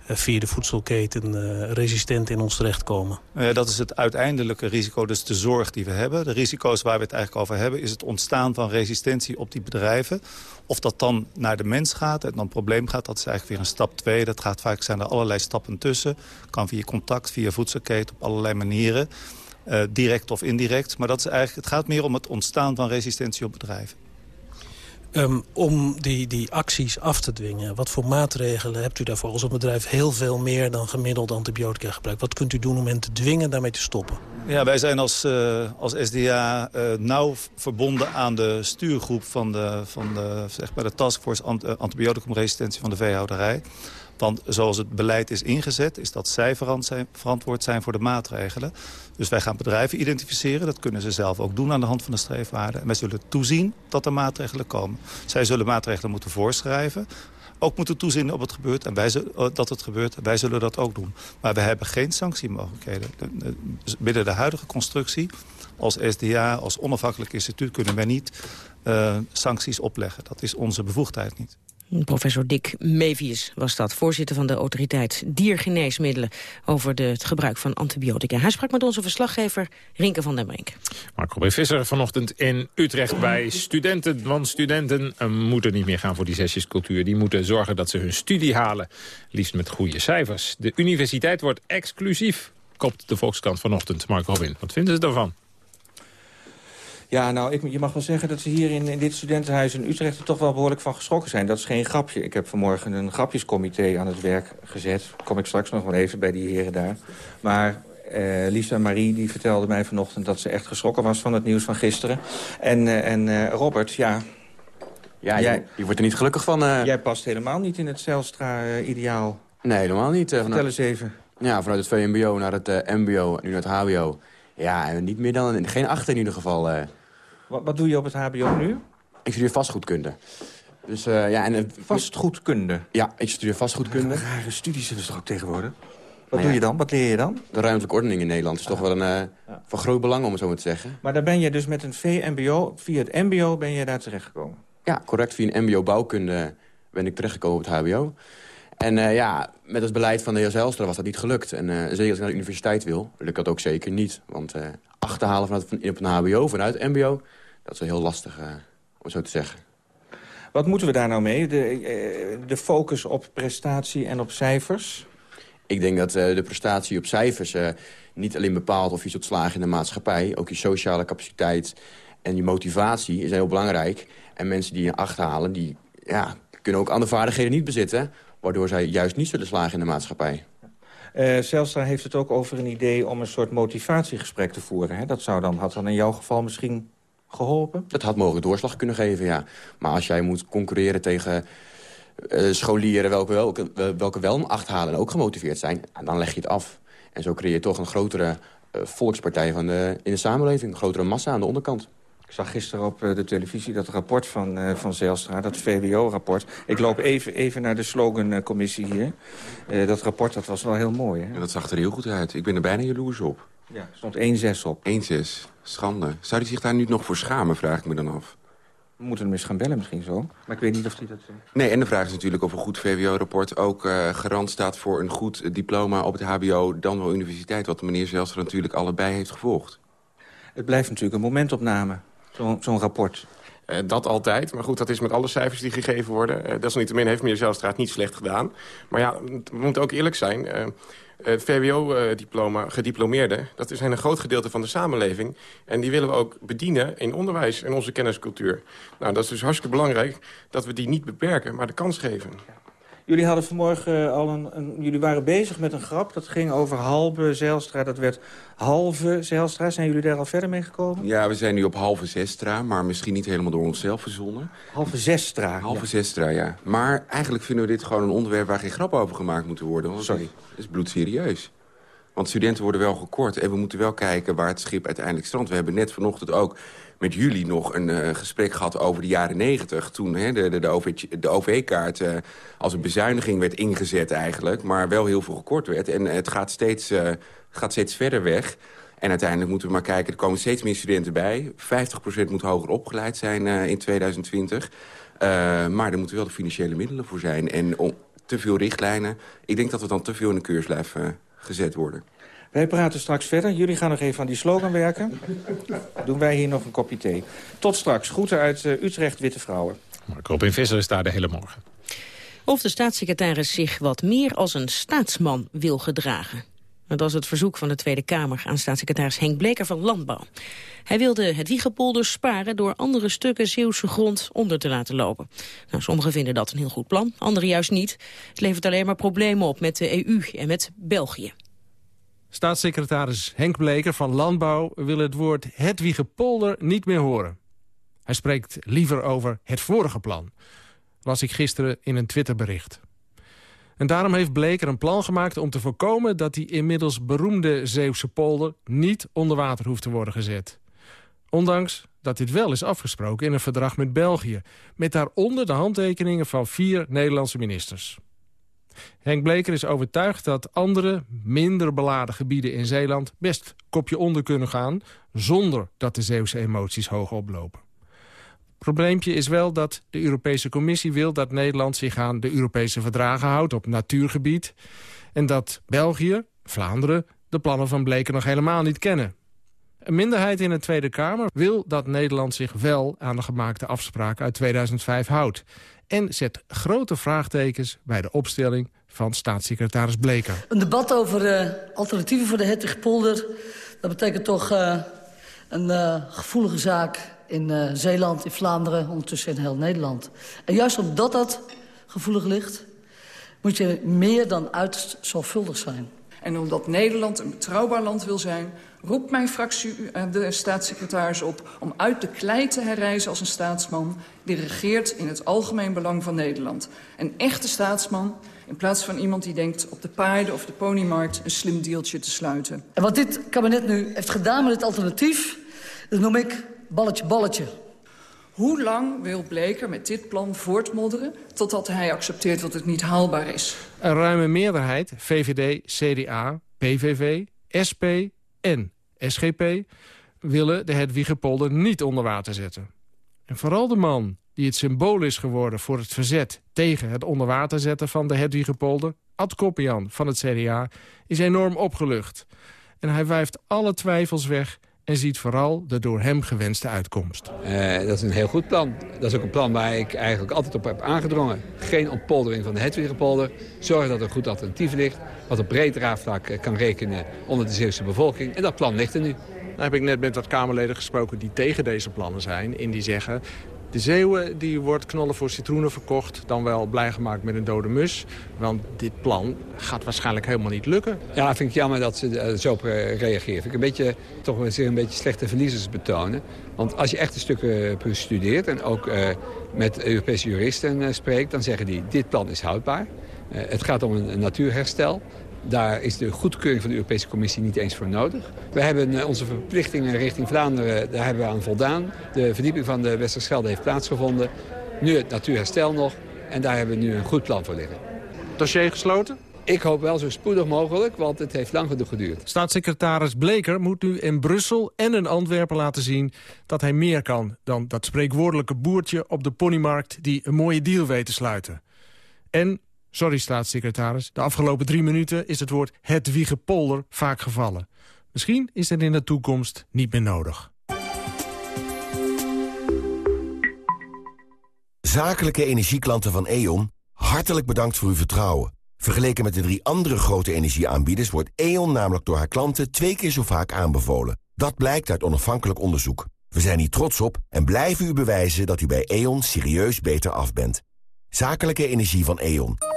via de voedselketen resistent in ons terechtkomen. dat is het uiteindelijke risico, dus de zorg die we hebben. De risico's waar we het eigenlijk over hebben... is het ontstaan van resistentie op die bedrijven. Of dat dan naar de mens gaat en dan een probleem gaat... dat is eigenlijk weer een stap 2. Dat gaat vaak zijn er allerlei stappen tussen. Kan via contact, via voedselketen, op allerlei manieren. Uh, direct of indirect. Maar dat is eigenlijk, het gaat meer om het ontstaan van resistentie op bedrijven. Um, om die, die acties af te dwingen, wat voor maatregelen hebt u daarvoor? Als een bedrijf heel veel meer dan gemiddeld antibiotica gebruikt. Wat kunt u doen om hen te dwingen daarmee te stoppen? Ja, wij zijn als, uh, als SDA uh, eh, nauw verbonden aan de stuurgroep van de, van de, zeg maar de Taskforce Antibioticumresistentie van de veehouderij. Want zoals het beleid is ingezet, is dat zij verantwoord zijn voor de maatregelen. Dus wij gaan bedrijven identificeren. Dat kunnen ze zelf ook doen aan de hand van de streefwaarden. En wij zullen toezien dat er maatregelen komen. Zij zullen maatregelen moeten voorschrijven. Ook moeten toezien op het gebeurt en wij oh, dat het gebeurt. Wij zullen dat ook doen. Maar we hebben geen sanctiemogelijkheden. Binnen de huidige constructie, als SDA, als onafhankelijk instituut... kunnen wij niet uh, sancties opleggen. Dat is onze bevoegdheid niet. Professor Dick Mevius was dat, voorzitter van de autoriteit Diergeneesmiddelen over het gebruik van antibiotica. Hij sprak met onze verslaggever Rinke van den Brink. Marco B. Visser vanochtend in Utrecht bij studenten. Want studenten eh, moeten niet meer gaan voor die zesjescultuur. Die moeten zorgen dat ze hun studie halen, liefst met goede cijfers. De universiteit wordt exclusief, kopt de Volkskrant vanochtend. Marco Robin, wat vinden ze daarvan? Ja, nou, ik, je mag wel zeggen dat ze hier in, in dit studentenhuis in Utrecht... er toch wel behoorlijk van geschrokken zijn. Dat is geen grapje. Ik heb vanmorgen een grapjescomité aan het werk gezet. Kom ik straks nog wel even bij die heren daar. Maar uh, Lisa Marie die vertelde mij vanochtend dat ze echt geschrokken was van het nieuws van gisteren. En, uh, en uh, Robert, ja... Ja, jij, je, wordt er niet gelukkig van. Jij past helemaal niet in het Zelstra-ideaal. nee, helemaal niet. Vertel eens even. Ja, vanuit het VMBO naar het MBO en nu naar het HBO. Ja, en niet meer dan... Geen achter in ieder geval. Wat, wat doe je op het hbo nu? Ik studeer vastgoedkunde. Dus, uh, ja, en, uh, vastgoedkunde? Ja, ik studeer vastgoedkunde. Rare studies is toch ook tegenwoordig? Wat doe je dan? Wat leer je dan? De ruimtelijke ordening in Nederland is toch wel een, van groot belang om het zo maar te zeggen. Maar daar ben je dus met een VMBO, via het mbo ben je daar terechtgekomen? Ja, correct. Via een mbo bouwkunde ben ik terechtgekomen op het hbo. En ja, met het beleid van de heer Zijlstra was dat niet gelukt. En zeker als ik naar de universiteit wil, lukt dat ook zeker niet. Want achterhalen vanuit, van, op een hbo vanuit mbo... dat is wel heel lastig, om zo te zeggen. Wat moeten we daar nou mee? De, de focus op prestatie en op cijfers? Ik denk dat de prestatie op cijfers niet alleen bepaalt of je zult slagen in de maatschappij. Ook je sociale capaciteit en je motivatie is heel belangrijk. En mensen die je achterhalen, die ja, kunnen ook andere vaardigheden niet bezitten... waardoor zij juist niet zullen slagen in de maatschappij. Uh, Zelstra heeft het ook over een idee om een soort motivatiegesprek te voeren. Hè? Dat zou dan, had dan in jouw geval misschien geholpen? Dat had mogelijk doorslag kunnen geven, ja. Maar als jij moet concurreren tegen uh, scholieren... Welke, welke, welke wel een acht halen en ook gemotiveerd zijn... dan leg je het af. En zo creëer je toch een grotere uh, volkspartij van de, in de samenleving. Een grotere massa aan de onderkant. Ik zag gisteren op de televisie dat rapport van, uh, van Zijlstra, dat VWO-rapport. Ik loop even, even naar de slogancommissie hier. Uh, dat rapport dat was wel heel mooi. Hè? Ja, dat zag er heel goed uit. Ik ben er bijna jaloers op. Ja, er stond 1-6 op. 1-6. Schande. Zou hij zich daar nu nog voor schamen, vraag ik me dan af. We moeten hem eens gaan bellen misschien zo. Maar ik weet niet of hij dat... Nee, en de vraag is natuurlijk of een goed VWO-rapport ook uh, garant staat... voor een goed diploma op het hbo, dan wel universiteit... wat de meneer zelfs er natuurlijk allebei heeft gevolgd. Het blijft natuurlijk een momentopname zo'n zo rapport? Uh, dat altijd. Maar goed, dat is met alle cijfers die gegeven worden. Uh, desalniettemin heeft meneer Zelstraat niet slecht gedaan. Maar ja, we moeten ook eerlijk zijn. Uh, het VWO-diploma, gediplomeerden, dat is een groot gedeelte van de samenleving. En die willen we ook bedienen in onderwijs en onze kenniscultuur. Nou, dat is dus hartstikke belangrijk dat we die niet beperken, maar de kans geven. Jullie hadden vanmorgen al een, een, Jullie waren bezig met een grap. Dat ging over halve Zijlstra. Dat werd halve Zijlstra. Zijn jullie daar al verder mee gekomen? Ja, we zijn nu op halve Zestra. Maar misschien niet helemaal door onszelf verzonnen. Halve Zestra. Halve ja. Zestra, ja. Maar eigenlijk vinden we dit gewoon een onderwerp... waar geen grap over gemaakt moet worden. Want Sorry. Het is bloedserieus. Want studenten worden wel gekort. En we moeten wel kijken waar het schip uiteindelijk strandt. We hebben net vanochtend ook met jullie nog een uh, gesprek gehad over de jaren negentig. Toen hè, de, de, de, OV, OV-kaart uh, als een bezuiniging werd ingezet eigenlijk. Maar wel heel veel gekort werd. En het gaat steeds, uh, gaat steeds verder weg. En uiteindelijk moeten we maar kijken, er komen steeds meer studenten bij. 50% moet hoger opgeleid zijn in 2020. maar er moeten wel de financiële middelen voor zijn. En om, te veel richtlijnen. Ik denk dat we dan te veel in de keurs blijven gezet worden. Wij praten straks verder. Jullie gaan nog even aan die slogan werken. Doen wij hier nog een kopje thee. Tot straks. Groeten uit uh, Utrecht, Witte Vrouwen. Mark Robin Visser is daar de hele morgen. Of de staatssecretaris zich wat meer als een staatsman wil gedragen. Dat was het verzoek van de Tweede Kamer aan staatssecretaris Henk Bleker van Landbouw. Hij wilde het Wiegepolder sparen door andere stukken Zeeuwse grond onder te laten lopen. Nou, sommigen vinden dat een heel goed plan, anderen juist niet. Het levert alleen maar problemen op met de EU en met België. Staatssecretaris Henk Bleker van Landbouw wil het woord Hedwigepolder niet meer horen. Hij spreekt liever over het vorige plan. Las ik gisteren in een Twitterbericht. En daarom heeft Bleker een plan gemaakt om te voorkomen... dat die inmiddels beroemde Zeeuwse polder niet onder water hoeft te worden gezet. Ondanks dat dit wel is afgesproken in een verdrag met België... met daaronder de handtekeningen van vier Nederlandse ministers. Henk Bleker is overtuigd dat andere, minder beladen gebieden in Zeeland... best kopje onder kunnen gaan, zonder dat de Zeeuwse emoties hoog oplopen. Probleempje is wel dat de Europese Commissie wil dat Nederland zich aan de Europese verdragen houdt op natuurgebied. En dat België, Vlaanderen, de plannen van Bleken nog helemaal niet kennen. Een minderheid in de Tweede Kamer wil dat Nederland zich wel aan de gemaakte afspraken uit 2005 houdt. En zet grote vraagtekens bij de opstelling van staatssecretaris Bleker. Een debat over uh, alternatieven voor de Hettigpolder, dat betekent toch uh, een uh, gevoelige zaak in uh, Zeeland, in Vlaanderen, ondertussen in heel Nederland. En juist omdat dat gevoelig ligt, moet je meer dan uiterst zorgvuldig zijn. En omdat Nederland een betrouwbaar land wil zijn... roept mijn fractie de staatssecretaris op om uit de klei te herreizen als een staatsman... die regeert in het algemeen belang van Nederland. Een echte staatsman in plaats van iemand die denkt op de paarden of de ponymarkt... een slim deeltje te sluiten. En wat dit kabinet nu heeft gedaan met het alternatief... dat noem ik balletje, balletje. Hoe lang wil Bleker met dit plan voortmodderen... totdat hij accepteert dat het niet haalbaar is? Een ruime meerderheid, VVD, CDA, PVV, SP en SGP... willen de Hedwiegepolder niet onder water zetten. En vooral de man die het symbool is geworden voor het verzet... tegen het onder water zetten van de Hedwiegepolder... Ad Koppian van het CDA, is enorm opgelucht. En hij wijft alle twijfels weg en ziet vooral de door hem gewenste uitkomst. Uh, dat is een heel goed plan. Dat is ook een plan waar ik eigenlijk altijd op heb aangedrongen. Geen ontpoldering van de Hedwigepolder. Zorgen dat er een goed alternatief ligt. Wat op breed raafvlak kan rekenen onder de Zeeuwse bevolking. En dat plan ligt er nu. Dan heb ik net met wat Kamerleden gesproken die tegen deze plannen zijn. En die zeggen, de Zeeuwen die wordt knollen voor citroenen verkocht. Dan wel blij gemaakt met een dode mus. Want dit plan gaat waarschijnlijk helemaal niet lukken. Ja, vind ik jammer dat ze uh, zo reageren. Vind ik een beetje, toch een beetje slechte verliezers betonen. Want als je echt een stuk uh, bestudeert en ook uh, met Europese juristen spreekt... dan zeggen die, dit plan is houdbaar. het gaat om een natuurherstel. Daar is de goedkeuring van de Europese Commissie niet eens voor nodig. We hebben onze verplichtingen richting Vlaanderen, daar hebben we aan voldaan. De verdieping van de Westerschelde heeft plaatsgevonden. Nu het natuurherstel nog. En daar hebben we nu een goed plan voor liggen. Dossier gesloten? Ik hoop wel zo spoedig mogelijk, want het heeft lang genoeg geduurd. Staatssecretaris Bleker moet nu in Brussel en in Antwerpen laten zien... dat hij meer kan dan dat spreekwoordelijke boertje op de ponymarkt... die een mooie deal weet te sluiten. En Sorry, staatssecretaris. De afgelopen drie minuten is het woord het polder vaak gevallen. Misschien is het in de toekomst niet meer nodig. Zakelijke energieklanten van E.ON, hartelijk bedankt voor uw vertrouwen. Vergeleken met de drie andere grote energieaanbieders... wordt E.ON namelijk door haar klanten twee keer zo vaak aanbevolen. Dat blijkt uit onafhankelijk onderzoek. We zijn hier trots op en blijven u bewijzen dat u bij E.ON serieus beter af bent. Zakelijke energie van E.ON.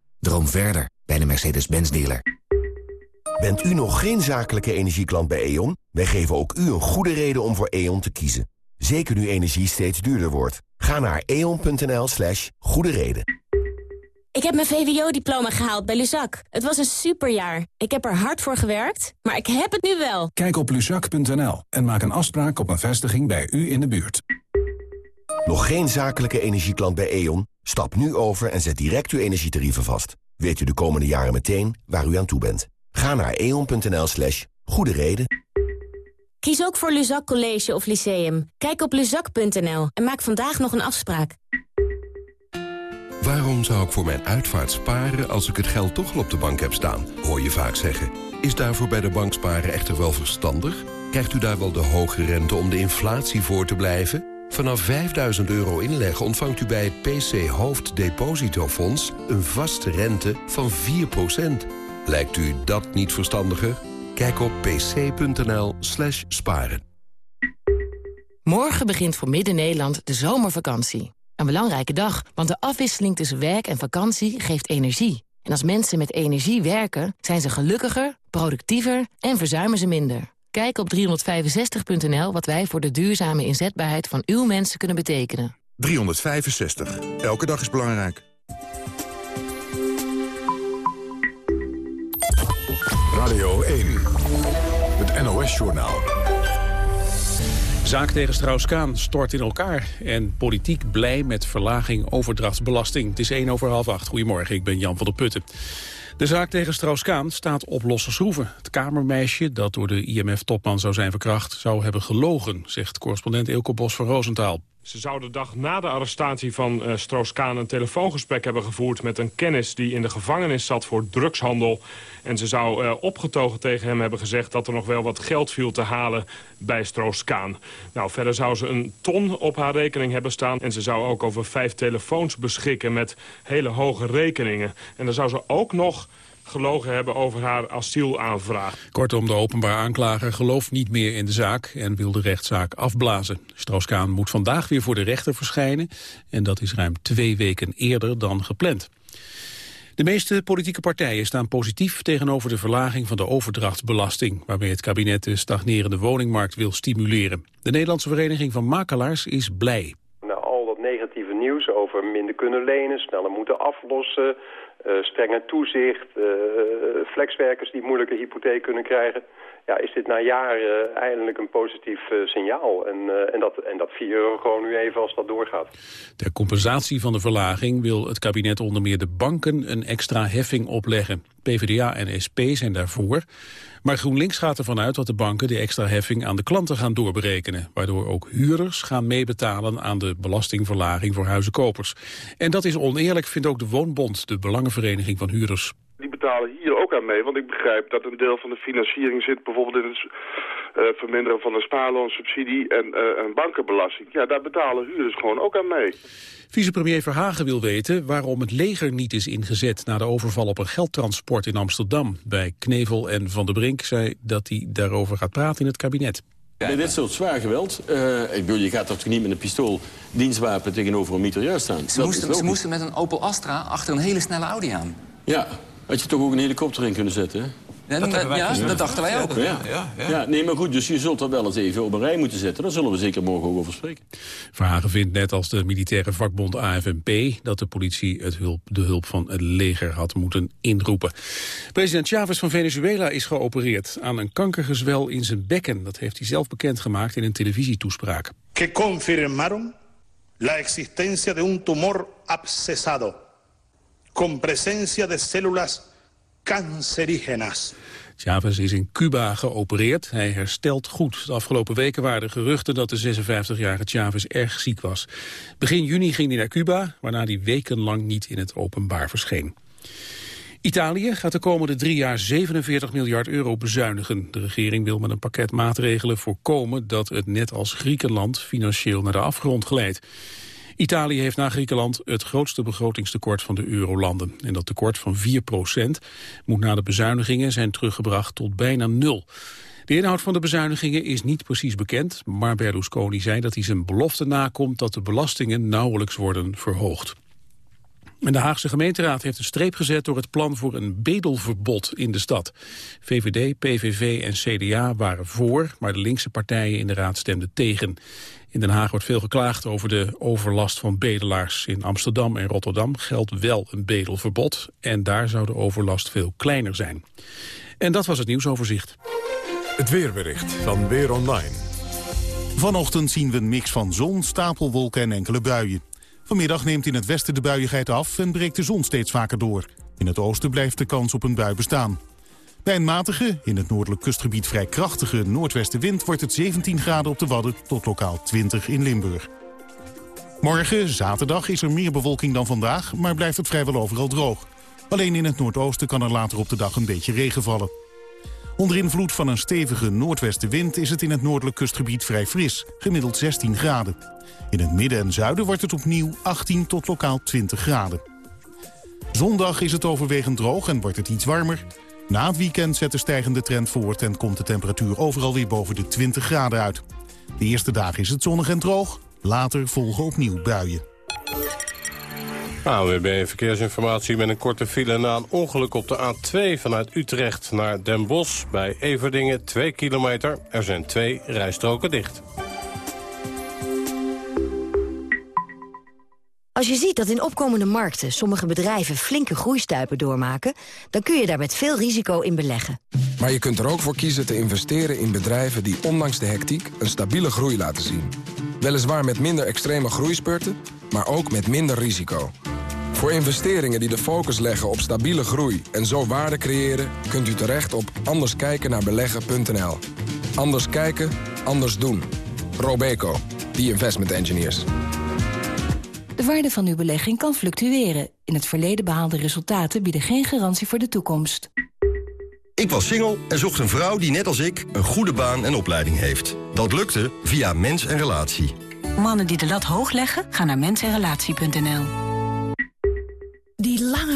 Droom verder bij de Mercedes-Benz dealer. Bent u nog geen zakelijke energieklant bij E.ON? Wij geven ook u een goede reden om voor E.ON te kiezen. Zeker nu energie steeds duurder wordt. Ga naar eon.nl slash goede reden. Ik heb mijn VWO-diploma gehaald bij Luzak. Het was een superjaar. Ik heb er hard voor gewerkt, maar ik heb het nu wel. Kijk op luzak.nl en maak een afspraak op een vestiging bij u in de buurt. Nog geen zakelijke energieklant bij E.ON? Stap nu over en zet direct uw energietarieven vast. Weet u de komende jaren meteen waar u aan toe bent. Ga naar eon.nl slash goede reden. Kies ook voor Luzak College of Lyceum. Kijk op luzak.nl en maak vandaag nog een afspraak. Waarom zou ik voor mijn uitvaart sparen als ik het geld toch al op de bank heb staan? Hoor je vaak zeggen. Is daarvoor bij de bank sparen echter wel verstandig? Krijgt u daar wel de hoge rente om de inflatie voor te blijven? Vanaf 5000 euro inleggen ontvangt u bij het PC Hoofddepositofonds... een vaste rente van 4%. Lijkt u dat niet verstandiger? Kijk op pc.nl slash sparen. Morgen begint voor Midden-Nederland de zomervakantie. Een belangrijke dag, want de afwisseling tussen werk en vakantie geeft energie. En als mensen met energie werken, zijn ze gelukkiger, productiever en verzuimen ze minder. Kijk op 365.nl wat wij voor de duurzame inzetbaarheid van uw mensen kunnen betekenen. 365. Elke dag is belangrijk. Radio 1. Het NOS-journaal. Zaak tegen Strauss-Kaan stort in elkaar. En politiek blij met verlaging overdrachtsbelasting. Het is 1 over half 8. Goedemorgen, ik ben Jan van der Putten. De zaak tegen Strauss-Kaan staat op losse schroeven. Het kamermeisje dat door de IMF-topman zou zijn verkracht... zou hebben gelogen, zegt correspondent Eelco Bos van Roosentaal. Ze zou de dag na de arrestatie van uh, Stroos-Kaan een telefoongesprek hebben gevoerd met een kennis die in de gevangenis zat voor drugshandel. En ze zou uh, opgetogen tegen hem hebben gezegd dat er nog wel wat geld viel te halen bij Stroos-Kaan. Nou, verder zou ze een ton op haar rekening hebben staan. En ze zou ook over vijf telefoons beschikken met hele hoge rekeningen. En dan zou ze ook nog gelogen hebben over haar asielaanvraag. Kortom, de openbaar aanklager gelooft niet meer in de zaak en wil de rechtszaak afblazen. Stroos-Kaan moet vandaag weer voor de rechter verschijnen en dat is ruim twee weken eerder dan gepland. De meeste politieke partijen staan positief tegenover de verlaging van de overdrachtsbelasting, waarmee het kabinet de stagnerende woningmarkt wil stimuleren. De Nederlandse Vereniging van Makelaars is blij. Nou, al dat negatieve nieuws over minder kunnen lenen, sneller moeten aflossen, strenger toezicht, uh, flexwerkers die moeilijke hypotheek kunnen krijgen. Ja, is dit na jaren eindelijk een positief uh, signaal. En, en, dat, en dat 4 euro gewoon nu even als dat doorgaat. Ter compensatie van de verlaging wil het kabinet onder meer de banken een extra heffing opleggen. PvdA en SP zijn daarvoor. Maar GroenLinks gaat ervan uit dat de banken de extra heffing aan de klanten gaan doorberekenen. Waardoor ook huurders gaan meebetalen aan de belastingverlaging voor huizenkopers. En dat is oneerlijk, vindt ook de Woonbond, de Belangenvereniging van Huurders. Betalen hier ook aan mee, want ik begrijp dat een deel van de financiering zit bijvoorbeeld in het uh, verminderen van de spaarloonsubsidie en uh, een bankenbelasting. Ja, daar betalen huurders gewoon ook aan mee. Vicepremier Verhagen wil weten waarom het leger niet is ingezet... na de overval op een geldtransport in Amsterdam. Bij Knevel en Van der Brink zei dat hij daarover gaat praten in het kabinet. Bij dit soort zwaar geweld, uh, ik bedoel, je gaat toch niet met een pistool dienstwapen tegenover een mitrailleur staan? Ze, moesten, ze moesten met een Opel Astra achter een hele snelle Audi aan. Ja, had je toch ook een helikopter in kunnen zetten, Ja, dat, dat, ja, dat dachten wij ook. Ja. Ja, ja. ja, nee, maar goed, dus je zult er wel eens even op een rij moeten zetten. Daar zullen we zeker morgen ook over spreken. Verhagen vindt net als de militaire vakbond AFNP... dat de politie het hulp, de hulp van het leger had moeten inroepen. President Chavez van Venezuela is geopereerd aan een kankergezwel in zijn bekken. Dat heeft hij zelf bekendgemaakt in een televisietoespraak. Que confirmaron la existencia de un tumor abscesado con presencia de células cancerígenas. Chavez is in Cuba geopereerd. Hij herstelt goed. De afgelopen weken waren er geruchten dat de 56-jarige Chavez erg ziek was. Begin juni ging hij naar Cuba, waarna hij wekenlang niet in het openbaar verscheen. Italië gaat de komende drie jaar 47 miljard euro bezuinigen. De regering wil met een pakket maatregelen voorkomen dat het net als Griekenland financieel naar de afgrond glijdt. Italië heeft na Griekenland het grootste begrotingstekort van de eurolanden. En dat tekort van 4% moet na de bezuinigingen zijn teruggebracht tot bijna nul. De inhoud van de bezuinigingen is niet precies bekend, maar Berlusconi zei dat hij zijn belofte nakomt dat de belastingen nauwelijks worden verhoogd. En de Haagse gemeenteraad heeft een streep gezet door het plan voor een bedelverbod in de stad. VVD, PVV en CDA waren voor, maar de linkse partijen in de raad stemden tegen. In Den Haag wordt veel geklaagd over de overlast van bedelaars. In Amsterdam en Rotterdam geldt wel een bedelverbod en daar zou de overlast veel kleiner zijn. En dat was het nieuwsoverzicht. Het weerbericht van Weer Online. Vanochtend zien we een mix van zon, stapelwolken en enkele buien. Vanmiddag neemt in het westen de buiigheid af en breekt de zon steeds vaker door. In het oosten blijft de kans op een bui bestaan. Bij een matige, in het noordelijk kustgebied vrij krachtige noordwestenwind... wordt het 17 graden op de Wadden tot lokaal 20 in Limburg. Morgen, zaterdag, is er meer bewolking dan vandaag... maar blijft het vrijwel overal droog. Alleen in het noordoosten kan er later op de dag een beetje regen vallen. Onder invloed van een stevige noordwestenwind is het in het noordelijk kustgebied vrij fris, gemiddeld 16 graden. In het midden en zuiden wordt het opnieuw 18 tot lokaal 20 graden. Zondag is het overwegend droog en wordt het iets warmer. Na het weekend zet de stijgende trend voort en komt de temperatuur overal weer boven de 20 graden uit. De eerste dagen is het zonnig en droog, later volgen opnieuw buien. ANWB Verkeersinformatie met een korte file na een ongeluk op de A2 vanuit Utrecht naar Den Bosch. Bij Everdingen 2 kilometer. Er zijn twee rijstroken dicht. Als je ziet dat in opkomende markten sommige bedrijven flinke groeistuipen doormaken... dan kun je daar met veel risico in beleggen. Maar je kunt er ook voor kiezen te investeren in bedrijven die ondanks de hectiek een stabiele groei laten zien. Weliswaar met minder extreme groeispurten, maar ook met minder risico. Voor investeringen die de focus leggen op stabiele groei en zo waarde creëren... kunt u terecht op anderskijkennaarbeleggen.nl. Anders kijken, anders doen. Robeco, the investment engineers. De waarde van uw belegging kan fluctueren. In het verleden behaalde resultaten bieden geen garantie voor de toekomst. Ik was single en zocht een vrouw die net als ik een goede baan en opleiding heeft. Dat lukte via Mens en Relatie. Mannen die de lat hoog leggen, gaan naar mensenrelatie.nl.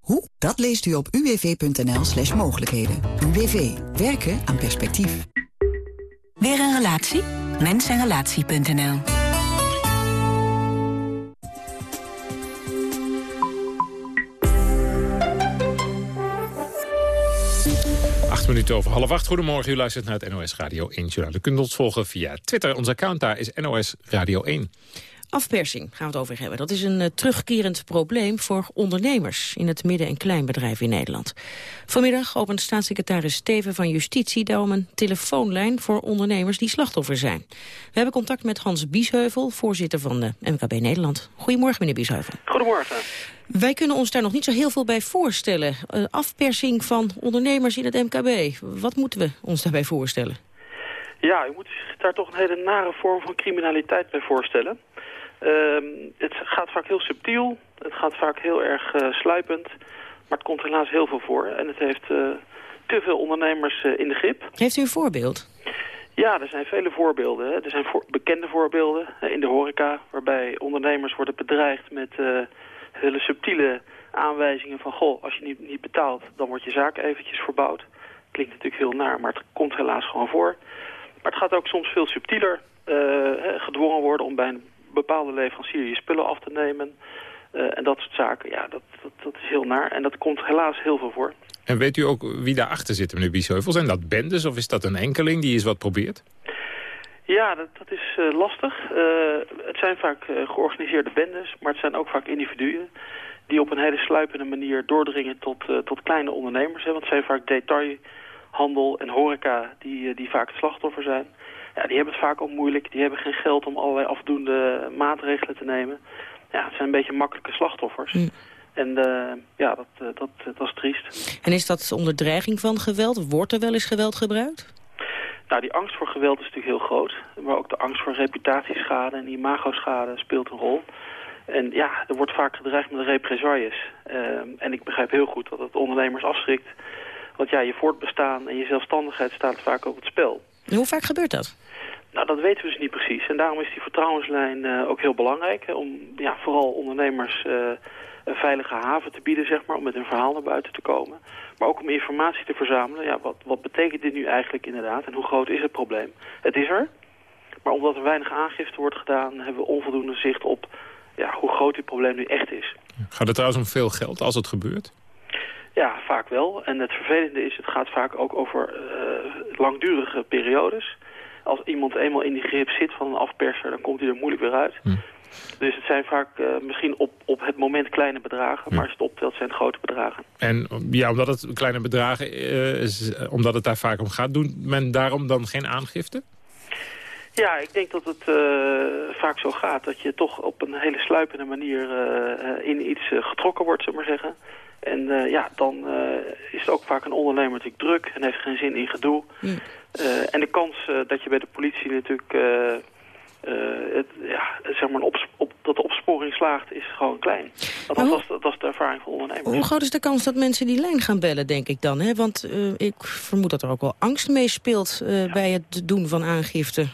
Hoe? Dat leest u op uwv.nl slash mogelijkheden. UWV. Werken aan perspectief. Weer een relatie? Mensenrelatie.nl Acht minuten over half acht. Goedemorgen, u luistert naar het NOS Radio 1 Journaal. U kunt ons volgen via Twitter. Onze account daar is NOS Radio 1. Afpersing gaan we het over hebben. Dat is een uh, terugkerend probleem voor ondernemers in het midden- en kleinbedrijf in Nederland. Vanmiddag opent staatssecretaris Steven van Justitie daarom een telefoonlijn voor ondernemers die slachtoffer zijn. We hebben contact met Hans Biesheuvel, voorzitter van de MKB Nederland. Goedemorgen, meneer Biesheuvel. Goedemorgen. Wij kunnen ons daar nog niet zo heel veel bij voorstellen. Uh, afpersing van ondernemers in het MKB. Wat moeten we ons daarbij voorstellen? Ja, u moet zich daar toch een hele nare vorm van criminaliteit bij voorstellen. Uh, het gaat vaak heel subtiel, het gaat vaak heel erg uh, sluipend, maar het komt helaas heel veel voor. En het heeft uh, te veel ondernemers uh, in de grip. Heeft u een voorbeeld? Ja, er zijn vele voorbeelden. Hè. Er zijn voor, bekende voorbeelden in de horeca, waarbij ondernemers worden bedreigd met hele subtiele aanwijzingen van... goh, als je niet, niet betaalt, dan wordt je zaak eventjes verbouwd. Klinkt natuurlijk heel naar, maar het komt helaas gewoon voor. Maar het gaat ook soms veel subtieler. gedwongen worden om bij een bepaalde leverancier je spullen af te nemen. Uh, en dat soort zaken, ja, dat, dat, dat, is heel naar. En dat komt helaas heel veel voor. En weet u ook wie daarachter zit, meneer Biesheuvel? Zijn dat bendes of is dat een enkeling die eens wat probeert? Ja, dat, dat is uh, lastig. Uh, het zijn vaak georganiseerde bendes, maar het zijn ook vaak individuen die op een hele sluipende manier doordringen tot, tot kleine ondernemers. Hè, want het zijn vaak detailhandel en horeca die, die vaak het slachtoffer zijn. Ja, die hebben het vaak al moeilijk. Die hebben geen geld om allerlei afdoende maatregelen te nemen. Ja, het zijn een beetje makkelijke slachtoffers. Mm. En ja, dat, dat, dat is triest. En is dat onder dreiging van geweld? Wordt er wel eens geweld gebruikt? Nou, die angst voor geweld is natuurlijk heel groot. Maar ook de angst voor reputatieschade en imagoschade speelt een rol. En ja, er wordt vaak gedreigd met represailles. En ik begrijp heel goed dat het ondernemers afschrikt. Want ja, je voortbestaan en je zelfstandigheid staat vaak op het spel. Hoe vaak gebeurt dat? Nou, dat weten we dus niet precies. En daarom is die vertrouwenslijn uh, ook heel belangrijk. Hè, om ja, vooral ondernemers uh, een veilige haven te bieden, zeg maar, om met hun verhaal naar buiten te komen. Maar ook om informatie te verzamelen. Ja, wat, wat betekent dit nu eigenlijk inderdaad en hoe groot is het probleem? Het is er, maar omdat er weinig aangifte wordt gedaan... hebben we onvoldoende zicht op ja, hoe groot dit probleem nu echt is. Gaat het trouwens om veel geld als het gebeurt? Ja, vaak wel. En het vervelende is, het gaat vaak ook over uh, langdurige periodes. Als iemand eenmaal in die grip zit van een afperser, dan komt hij er moeilijk weer uit. Hm. Dus het zijn vaak uh, misschien op, op het moment kleine bedragen, maar als het optelt zijn het grote bedragen. En ja, omdat het kleine bedragen uh, is, omdat het daar vaak om gaat, doet men daarom dan geen aangifte? Ja, ik denk dat het uh, vaak zo gaat dat je toch op een hele sluipende manier in iets getrokken wordt, zullen we maar zeggen. En ja, dan is het ook vaak een ondernemer natuurlijk druk en heeft geen zin in gedoe. Mm. en de kans dat je bij de politie natuurlijk uh, het, ja, zeg maar op, op, dat de opsporing slaagt is gewoon klein. Dat, is, dat is de ervaring van ondernemers. Hoe groot is de kans dat mensen die lijn gaan bellen, denk ik dan? Hè? Want uh, ik vermoed dat er ook wel angst meespeelt uh, ja. bij het doen van aangifte.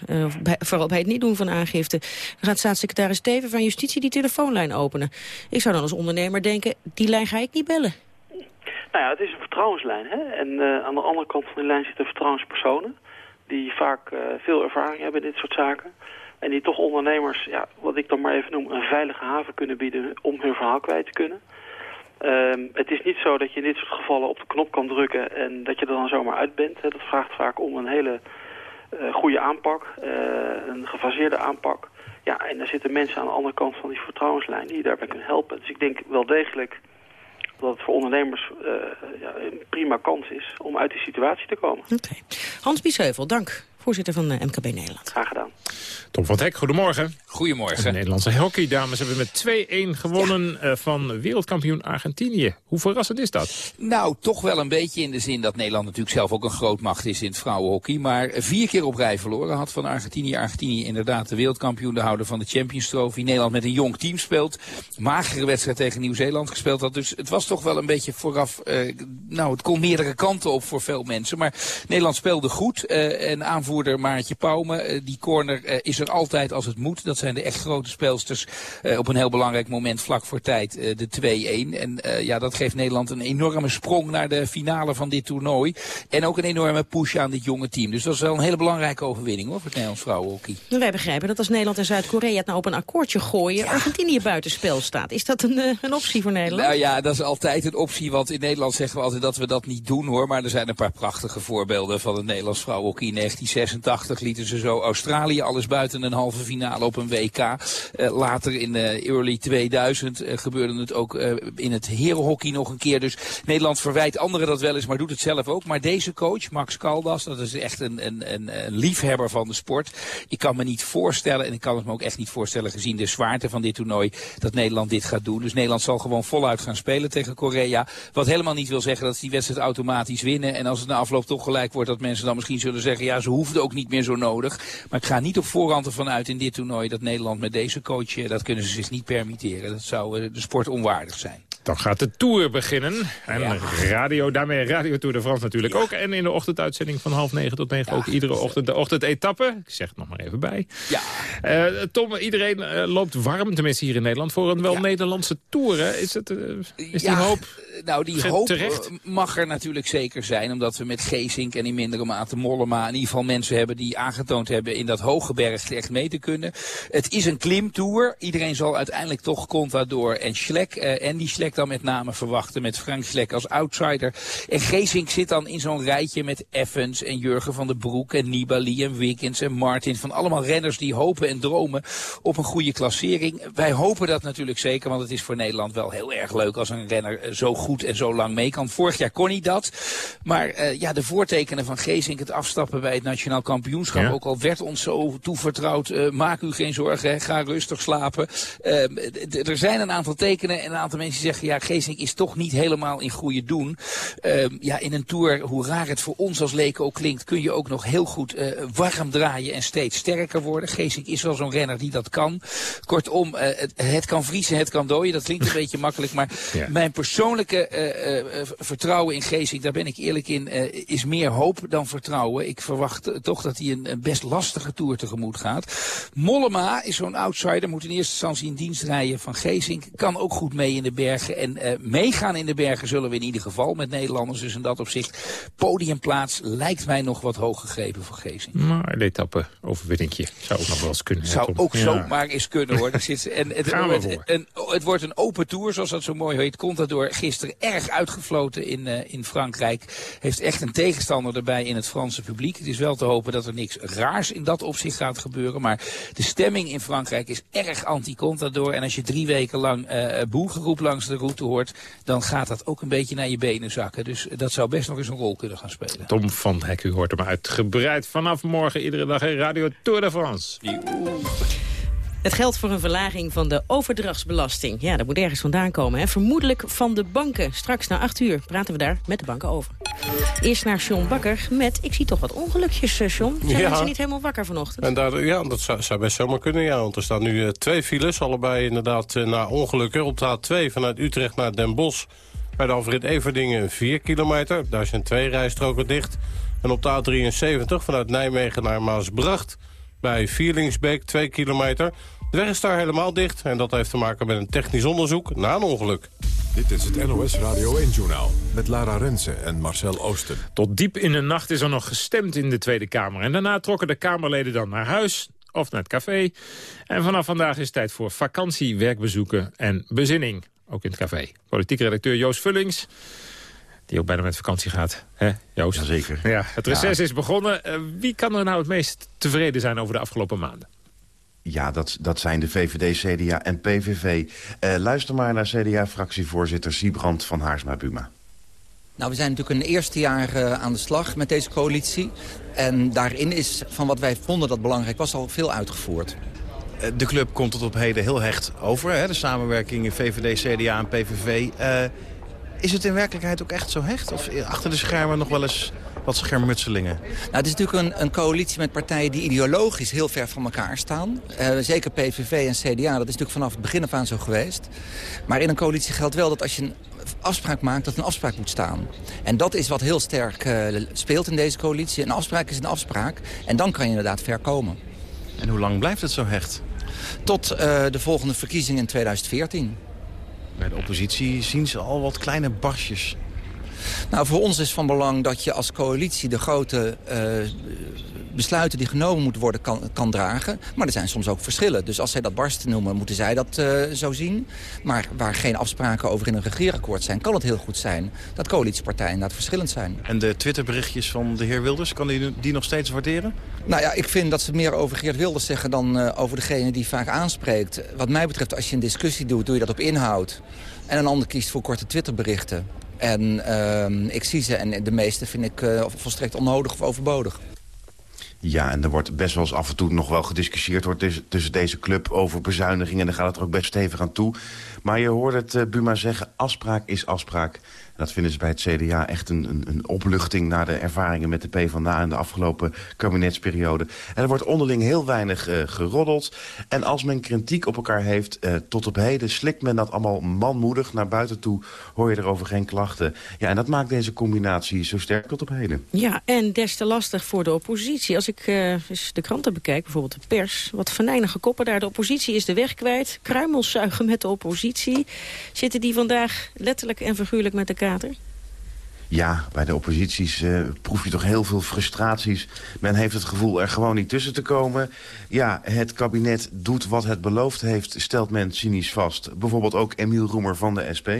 Bij, vooral bij het niet doen van aangifte. Dan gaat staatssecretaris Steven van Justitie die telefoonlijn openen. Ik zou dan als ondernemer denken, die lijn ga ik niet bellen. Nou ja, het is een vertrouwenslijn. Hè? En aan de andere kant van de lijn zitten vertrouwenspersonen... die vaak veel ervaring hebben in dit soort zaken... En die toch ondernemers, ja, wat ik dan maar even noem, een veilige haven kunnen bieden om hun verhaal kwijt te kunnen. Um, het is niet zo dat je in dit soort gevallen op de knop kan drukken en dat je er dan zomaar uit bent. Dat vraagt vaak om een hele uh, goede aanpak, uh, een gefaseerde aanpak. Ja, en er zitten mensen aan de andere kant van die vertrouwenslijn die je daarbij kunnen helpen. Dus ik denk wel degelijk dat het voor ondernemers uh, ja, een prima kans is om uit die situatie te komen. Okay. Hans Biesheuvel, dank voorzitter van de eh, MKB Nederland. Graag gedaan. Tom van Hek, goedemorgen. Goedemorgen. De Nederlandse hockeydames hebben met 2-1 gewonnen ja. uh, van wereldkampioen Argentinië. Hoe verrassend is dat? Nou, toch wel een beetje in de zin dat Nederland natuurlijk zelf ook een grootmacht is in het vrouwenhockey. Maar vier keer op rij verloren had van Argentinië. Argentinië inderdaad de wereldkampioen, de houder van de Champions Trophy. Nederland met een jong team speelt. Magere wedstrijd tegen Nieuw-Zeeland gespeeld had. Dus het was toch wel een beetje vooraf... Uh, nou, het kon meerdere kanten op voor veel mensen. Maar Nederland speelde goed. Uh, en aanvoerder Maartje Pauwme, die corner is er altijd als het moet. Dat zijn de echt grote speelsters op een heel belangrijk moment vlak voor tijd de 2-1. En ja, dat geeft Nederland een enorme sprong naar de finale van dit toernooi. En ook een enorme push aan dit jonge team. Dus dat is wel een hele belangrijke overwinning hoor, voor het Nederlands vrouwenhockey. Wij begrijpen dat als Nederland en Zuid-Korea het nou op een akkoordje gooien... Ja. Argentinië buitenspel staat. Is dat een, een optie voor Nederland? Nou ja, dat is altijd een optie. Want in Nederland zeggen we altijd dat we dat niet doen hoor. Maar er zijn een paar prachtige voorbeelden van het Nederlands vrouwenhockey. In 1986 lieten ze zo Australië alles buiten een halve finale op een WK. Uh, later in early 2000 uh, gebeurde het ook uh, in het herenhockey nog een keer. Dus Nederland verwijt anderen dat wel eens, maar doet het zelf ook. Maar deze coach, Max Caldas, dat is echt een, een, een, liefhebber van de sport. Ik kan me niet voorstellen, en ik kan het me ook echt niet voorstellen gezien de zwaarte van dit toernooi, dat Nederland dit gaat doen. Dus Nederland zal gewoon voluit gaan spelen tegen Korea. Wat helemaal niet wil zeggen dat ze die wedstrijd automatisch winnen. En als het na afloop toch gelijk wordt, dat mensen dan misschien zullen zeggen, ja, ze hoefden ook niet meer zo nodig. Maar ik ga niet op voorhand ervan uit in dit toernooi dat Nederland met deze coach, dat kunnen ze zich niet permitteren. Dat zou de sport onwaardig zijn. Dan gaat de Tour beginnen. En ja. radio, daarmee Radio Tour de France natuurlijk ja. ook. En in de ochtenduitzending van half negen tot negen ja, ook iedere ochtend de ochtendetappe. Ik zeg het nog maar even bij. Ja. Uh, Tom, iedereen uh, loopt warm, tenminste hier in Nederland, voor een wel Nederlandse Tour. Hè? Is, het, uh, is die hoop nou, die Ge- hoop terecht? eh, mag er natuurlijk zeker zijn. Omdat we met Geesink en in mindere mate Mollema... in ieder geval mensen hebben die aangetoond hebben... in dat hoge berg echt mee te kunnen. Het is een klimtour. Iedereen zal uiteindelijk toch Contador en Schlek... eh, en die Schlek dan met name verwachten... met Frank Schlek als outsider. En Geesink zit dan in zo'n rijtje met Evans en Jurgen van den Broek... en Nibali en Wiggins en Martin. Van allemaal renners die hopen en dromen op een goede klassering. Wij hopen dat natuurlijk zeker, want het is voor Nederland wel heel erg leuk... als een renner eh, zo goed en zo lang mee kan. Vorig jaar kon hij dat. Maar eh, ja, de voortekenen van Geesink, het afstappen bij het nationaal kampioenschap... Ja. ook al werd ons zo toevertrouwd, eh, maak u geen zorgen, hè, ga rustig slapen. Eh, d- er zijn een aantal tekenen en een aantal mensen die zeggen... ja, Geesink is toch niet helemaal in goede doen. Eh, ja, in een Tour, hoe raar het voor ons als leken ook klinkt... kun je ook nog heel goed eh, warm draaien en steeds sterker worden. Geesink is wel zo'n renner die dat kan. Kortom, het, het kan vriezen, het kan dooien. Dat klinkt een beetje makkelijk, maar Ja. mijn persoonlijke eh, eh, vertrouwen in Geesink... daar ben ik eerlijk in, eh, is meer hoop dan vertrouwen. Ik verwacht eh, toch dat hij een, een best lastige Tour tegemoet gaat. Mollema is zo'n outsider, moet in eerste instantie in dienst rijden van Geesink. Kan ook goed mee in de bergen. En eh, meegaan in de bergen zullen we in ieder geval met Nederlanders. Dus in dat opzicht, podiumplaats lijkt mij nog wat hoog gegrepen voor Geesink. Maar een etappe overwinningje zou ook nog wel eens kunnen. Zou ook Ja. zomaar eens kunnen hoor. Zit, en het, Gaan we het, voor. een- het wordt een open tour, zoals dat zo mooi heet. Contador gisteren erg uitgefloten in, eh, in Frankrijk. Heeft echt een tegenstander erbij in het Franse publiek. Het is wel te hopen dat er niks raars in dat opzicht gaat gebeuren. Maar de stemming in Frankrijk is erg anti-Contador. En als je drie weken lang eh boegeroep langs de route hoort... dan gaat dat ook een beetje naar je benen zakken. Dus dat zou best nog eens een rol kunnen gaan spelen. Tom van Hek, u hoort hem uitgebreid vanaf morgen iedere dag in Radio Tour de France. Het geldt voor een verlaging van de overdrachtsbelasting. Ja, dat moet ergens vandaan komen. Hè? Vermoedelijk van de banken. Straks na acht uur praten we daar met de banken over. Eerst naar John Bakker met, ik zie toch wat ongelukjes, eh, John. Zijn Ja. mensen niet helemaal wakker vanochtend? En daar, ja, dat zou, zou best zomaar kunnen, ja. Want er staan nu eh, twee files, allebei inderdaad eh, na ongelukken. Op de A2 vanuit Utrecht naar Den Bosch. Bij de Alfred Everdingen 4 kilometer. Daar zijn twee rijstroken dicht. En op de A73 vanuit Nijmegen naar Maasbracht. Bij Vierlingsbeek 2 kilometer. De weg is daar helemaal dicht. En dat heeft te maken met een technisch onderzoek na een ongeluk. Dit is het NOS Radio 1-journaal met Lara Rensen en Marcel Oosten. Tot diep in de nacht is er nog gestemd in de Tweede Kamer. En daarna trokken de Kamerleden dan naar huis of naar het café. En vanaf vandaag is het tijd voor vakantie, werkbezoeken en bezinning. Ook in het café. Politiek redacteur Joost Vullings, die ook bijna met vakantie gaat. Hè, Joost? Jazeker. Ja, het reces is begonnen. Eh, wie kan er nou het meest tevreden zijn over de afgelopen maanden? Ja, dat, dat zijn de VVD, CDA en PVV. Eh, luister maar naar CDA-fractievoorzitter Siebrand van Haarsma-Buma. Nou, we zijn natuurlijk een eerste jaar eh, aan de slag met deze coalitie. En daarin is van wat wij vonden dat belangrijk was al veel uitgevoerd. Eh, De club komt tot op heden heel hecht over. Hè? De samenwerking VVD, CDA en PVV. Eh, is het in werkelijkheid ook echt zo hecht? Of achter de schermen nog wel eens wat schermutselingen? Nou, het is natuurlijk een, een coalitie met partijen die ideologisch heel ver van elkaar staan. Eh, zeker PVV en CDA, dat is natuurlijk vanaf het begin af aan zo geweest. Maar in een coalitie geldt wel dat als je een afspraak maakt, dat een afspraak moet staan. En dat is wat heel sterk eh, speelt in deze coalitie. Een afspraak is een afspraak en dan kan je inderdaad ver komen. En hoe lang blijft het zo hecht? Tot eh, de volgende verkiezingen in 2014. Bij de oppositie zien ze al wat kleine barsjes. Nou, voor ons is van belang dat je als coalitie de grote eh, besluiten die genomen moeten worden kan, kan dragen. Maar er zijn soms ook verschillen. Dus als zij dat barsten noemen, moeten zij dat eh, zo zien. Maar waar geen afspraken over in een regeerakkoord zijn, kan het heel goed zijn dat coalitiepartijen inderdaad verschillend zijn. En de Twitterberichtjes van de heer Wilders, kan hij die nog steeds waarderen? Nou ja, ik vind dat ze meer over Geert Wilders zeggen dan eh, over degene die vaak aanspreekt. Wat mij betreft, als je een discussie doet, doe je dat op inhoud. En een ander kiest voor korte Twitterberichten. En ehm, ik zie ze en de meeste vind ik eh, volstrekt onnodig of overbodig. Ja, en er wordt best wel eens af en toe nog wel gediscussieerd wordt tussen, deze club over bezuinigingen. En dan gaat het er ook best stevig aan toe. Maar je hoort het eh, Buma zeggen, afspraak is afspraak. Dat vinden ze bij het CDA echt een, een, een opluchting... na de ervaringen met de PvdA in de afgelopen kabinetsperiode. En er wordt onderling heel weinig uh, geroddeld. En als men kritiek op elkaar heeft, uh, tot op heden slikt men dat allemaal manmoedig. Naar buiten toe hoor je erover geen klachten. Ja, en dat maakt deze combinatie zo sterk tot op heden. Ja, en des te lastig voor de oppositie. Als ik eens de kranten bekijk, bijvoorbeeld de pers... wat venijnige koppen daar. De oppositie is de weg kwijt. Kruimelzuigen met de oppositie. Zitten die vandaag letterlijk en figuurlijk met de Ja, bij de opposities uh, proef je toch heel veel frustraties. Men heeft het gevoel er gewoon niet tussen te komen. Ja, het kabinet doet wat het beloofd heeft, stelt men cynisch vast. Bijvoorbeeld ook Emiel Roemer van de SP.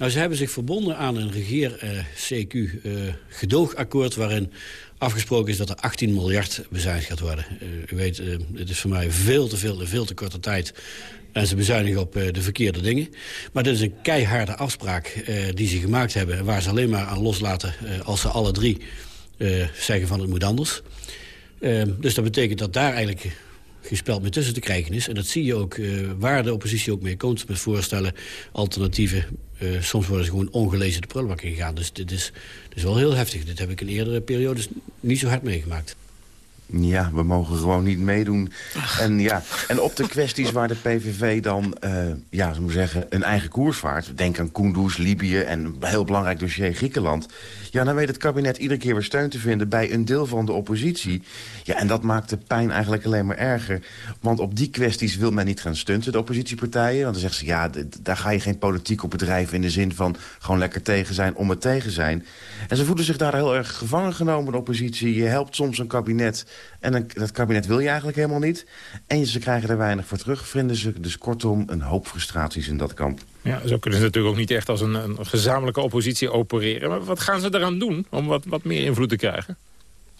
Nou, ze hebben zich verbonden aan een regeer-CQ-gedoogakkoord... Uh, waarin afgesproken is dat er 18 miljard bezuinigd gaat worden. Uh, u weet, het is voor mij veel te veel in veel te korte tijd... En ze bezuinigen op de verkeerde dingen. Maar dit is een keiharde afspraak die ze gemaakt hebben... waar ze alleen maar aan loslaten als ze alle drie zeggen van het moet anders. dus dat betekent dat daar eigenlijk gespeld mee tussen te krijgen is. En dat zie je ook waar de oppositie ook mee komt met voorstellen, alternatieven. Soms worden ze gewoon ongelezen de prullenbak gegaan. Dus dit is, dit is wel heel heftig. Dit heb ik in eerdere periodes niet zo hard meegemaakt. Ja, we mogen gewoon niet meedoen. En, ja, en op de kwesties waar de PVV dan, uh, ja, moet zeggen, een eigen koers vaart... denk aan Kunduz, Libië en een heel belangrijk dossier Griekenland... ja, dan weet het kabinet iedere keer weer steun te vinden bij een deel van de oppositie. Ja, en dat maakt de pijn eigenlijk alleen maar erger. Want op die kwesties wil men niet gaan stunten, de oppositiepartijen. Want dan zeggen ze, ja, daar ga je geen politiek op bedrijven... in de zin van gewoon lekker tegen zijn om het tegen zijn. En ze voelen zich daar heel erg gevangen genomen, de oppositie. Je helpt soms een kabinet en een, dat kabinet wil je eigenlijk helemaal niet. En ze krijgen er weinig voor terug, vinden ze. Dus kortom, een hoop frustraties in dat kamp. Ja, zo kunnen ze natuurlijk ook niet echt als een, een gezamenlijke oppositie opereren. Maar wat gaan ze eraan doen om wat, wat meer invloed te krijgen?